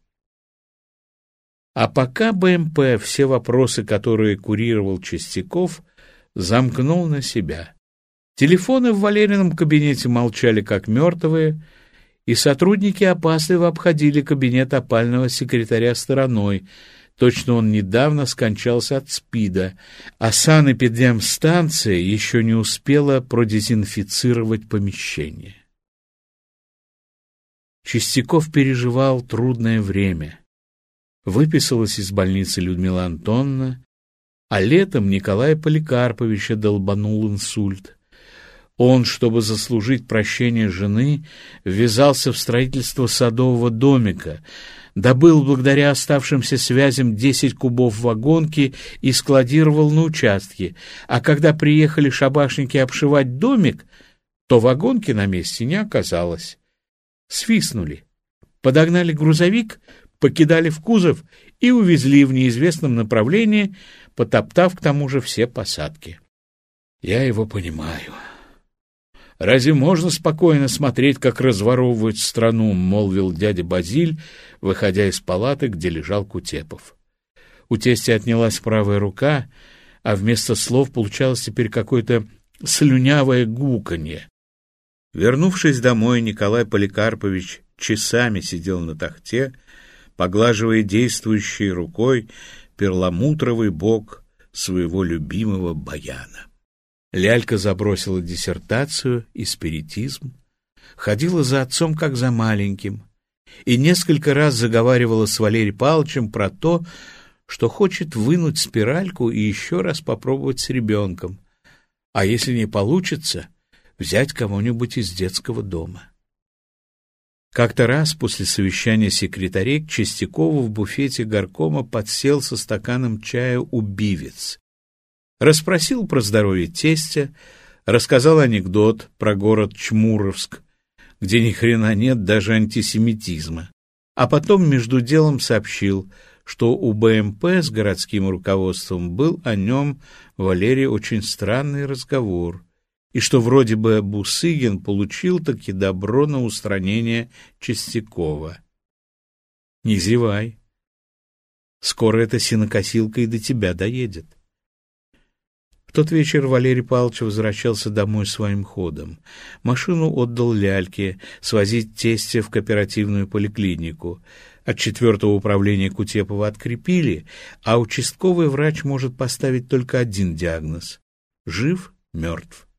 А пока БМП все вопросы, которые курировал Чистяков, замкнул на себя. Телефоны в Валерином кабинете молчали как мертвые, и сотрудники опасливо обходили кабинет опального секретаря стороной. Точно он недавно скончался от СПИДа, а санэпидемстанция еще не успела продезинфицировать помещение. Чистяков переживал трудное время. Выписалась из больницы Людмила Антонна, а летом Николая Поликарповича долбанул инсульт. Он, чтобы заслужить прощение жены, ввязался в строительство садового домика, добыл благодаря оставшимся связям десять кубов вагонки и складировал на участке, а когда приехали шабашники обшивать домик, то вагонки на месте не оказалось. Свистнули, подогнали грузовик, покидали в кузов и увезли в неизвестном направлении, потоптав к тому же все посадки. Я его понимаю. Разве можно спокойно смотреть, как разворовывают страну, молвил дядя Базиль, выходя из палаты, где лежал Кутепов. У тестя отнялась правая рука, а вместо слов получалось теперь какое-то слюнявое гуканье. Вернувшись домой, Николай Поликарпович часами сидел на тахте, поглаживая действующей рукой перламутровый бок своего любимого баяна. Лялька забросила диссертацию и спиритизм, ходила за отцом как за маленьким и несколько раз заговаривала с Валерием Павловичем про то, что хочет вынуть спиральку и еще раз попробовать с ребенком, а если не получится, взять кого-нибудь из детского дома. Как-то раз после совещания секретарей к Чистякову в буфете горкома подсел со стаканом чая убивец Расспросил про здоровье тестя, рассказал анекдот про город Чмуровск, где ни хрена нет даже антисемитизма. А потом между делом сообщил, что у БМП с городским руководством был о нем Валерий очень странный разговор, и что вроде бы Бусыгин получил таки добро на устранение Чистякова. Не зевай. Скоро эта синокосилка и до тебя доедет. В тот вечер Валерий Павлович возвращался домой своим ходом. Машину отдал Ляльке свозить тестя в кооперативную поликлинику. От четвертого управления Кутепова открепили, а участковый врач может поставить только один диагноз — жив, мертв.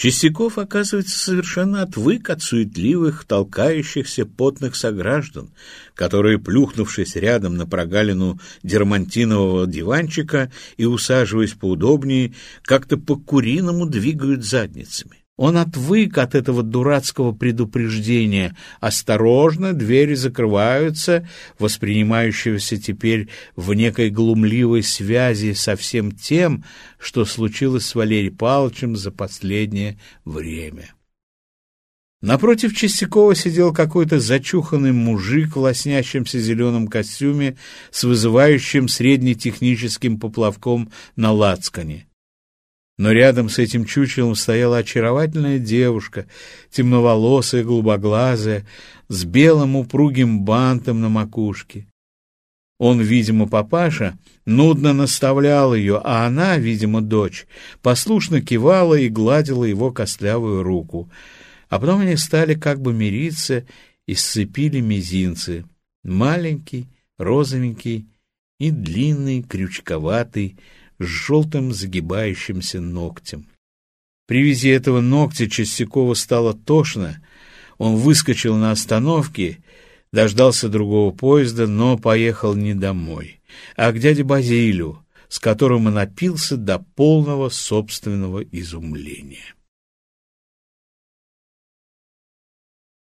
Чистяков, оказывается, совершенно отвык от суетливых, толкающихся потных сограждан, которые, плюхнувшись рядом на прогалину дермантинового диванчика и усаживаясь поудобнее, как-то по-куриному двигают задницами. Он отвык от этого дурацкого предупреждения. Осторожно, двери закрываются, воспринимающегося теперь в некой глумливой связи со всем тем, что случилось с Валерием Павловичем за последнее время. Напротив Чистякова сидел какой-то зачуханный мужик в лоснящемся зеленом костюме с вызывающим среднетехническим поплавком на лацкане. Но рядом с этим чучелом стояла очаровательная девушка, темноволосая, голубоглазая, с белым упругим бантом на макушке. Он, видимо, папаша, нудно наставлял ее, а она, видимо, дочь, послушно кивала и гладила его костлявую руку. А потом они стали как бы мириться и сцепили мизинцы. Маленький, розовенький и длинный, крючковатый, с желтым загибающимся ногтем. При виде этого ногтя Чистякова стало тошно. Он выскочил на остановке, дождался другого поезда, но поехал не домой, а к дяде Базилю, с которым и напился до полного собственного изумления.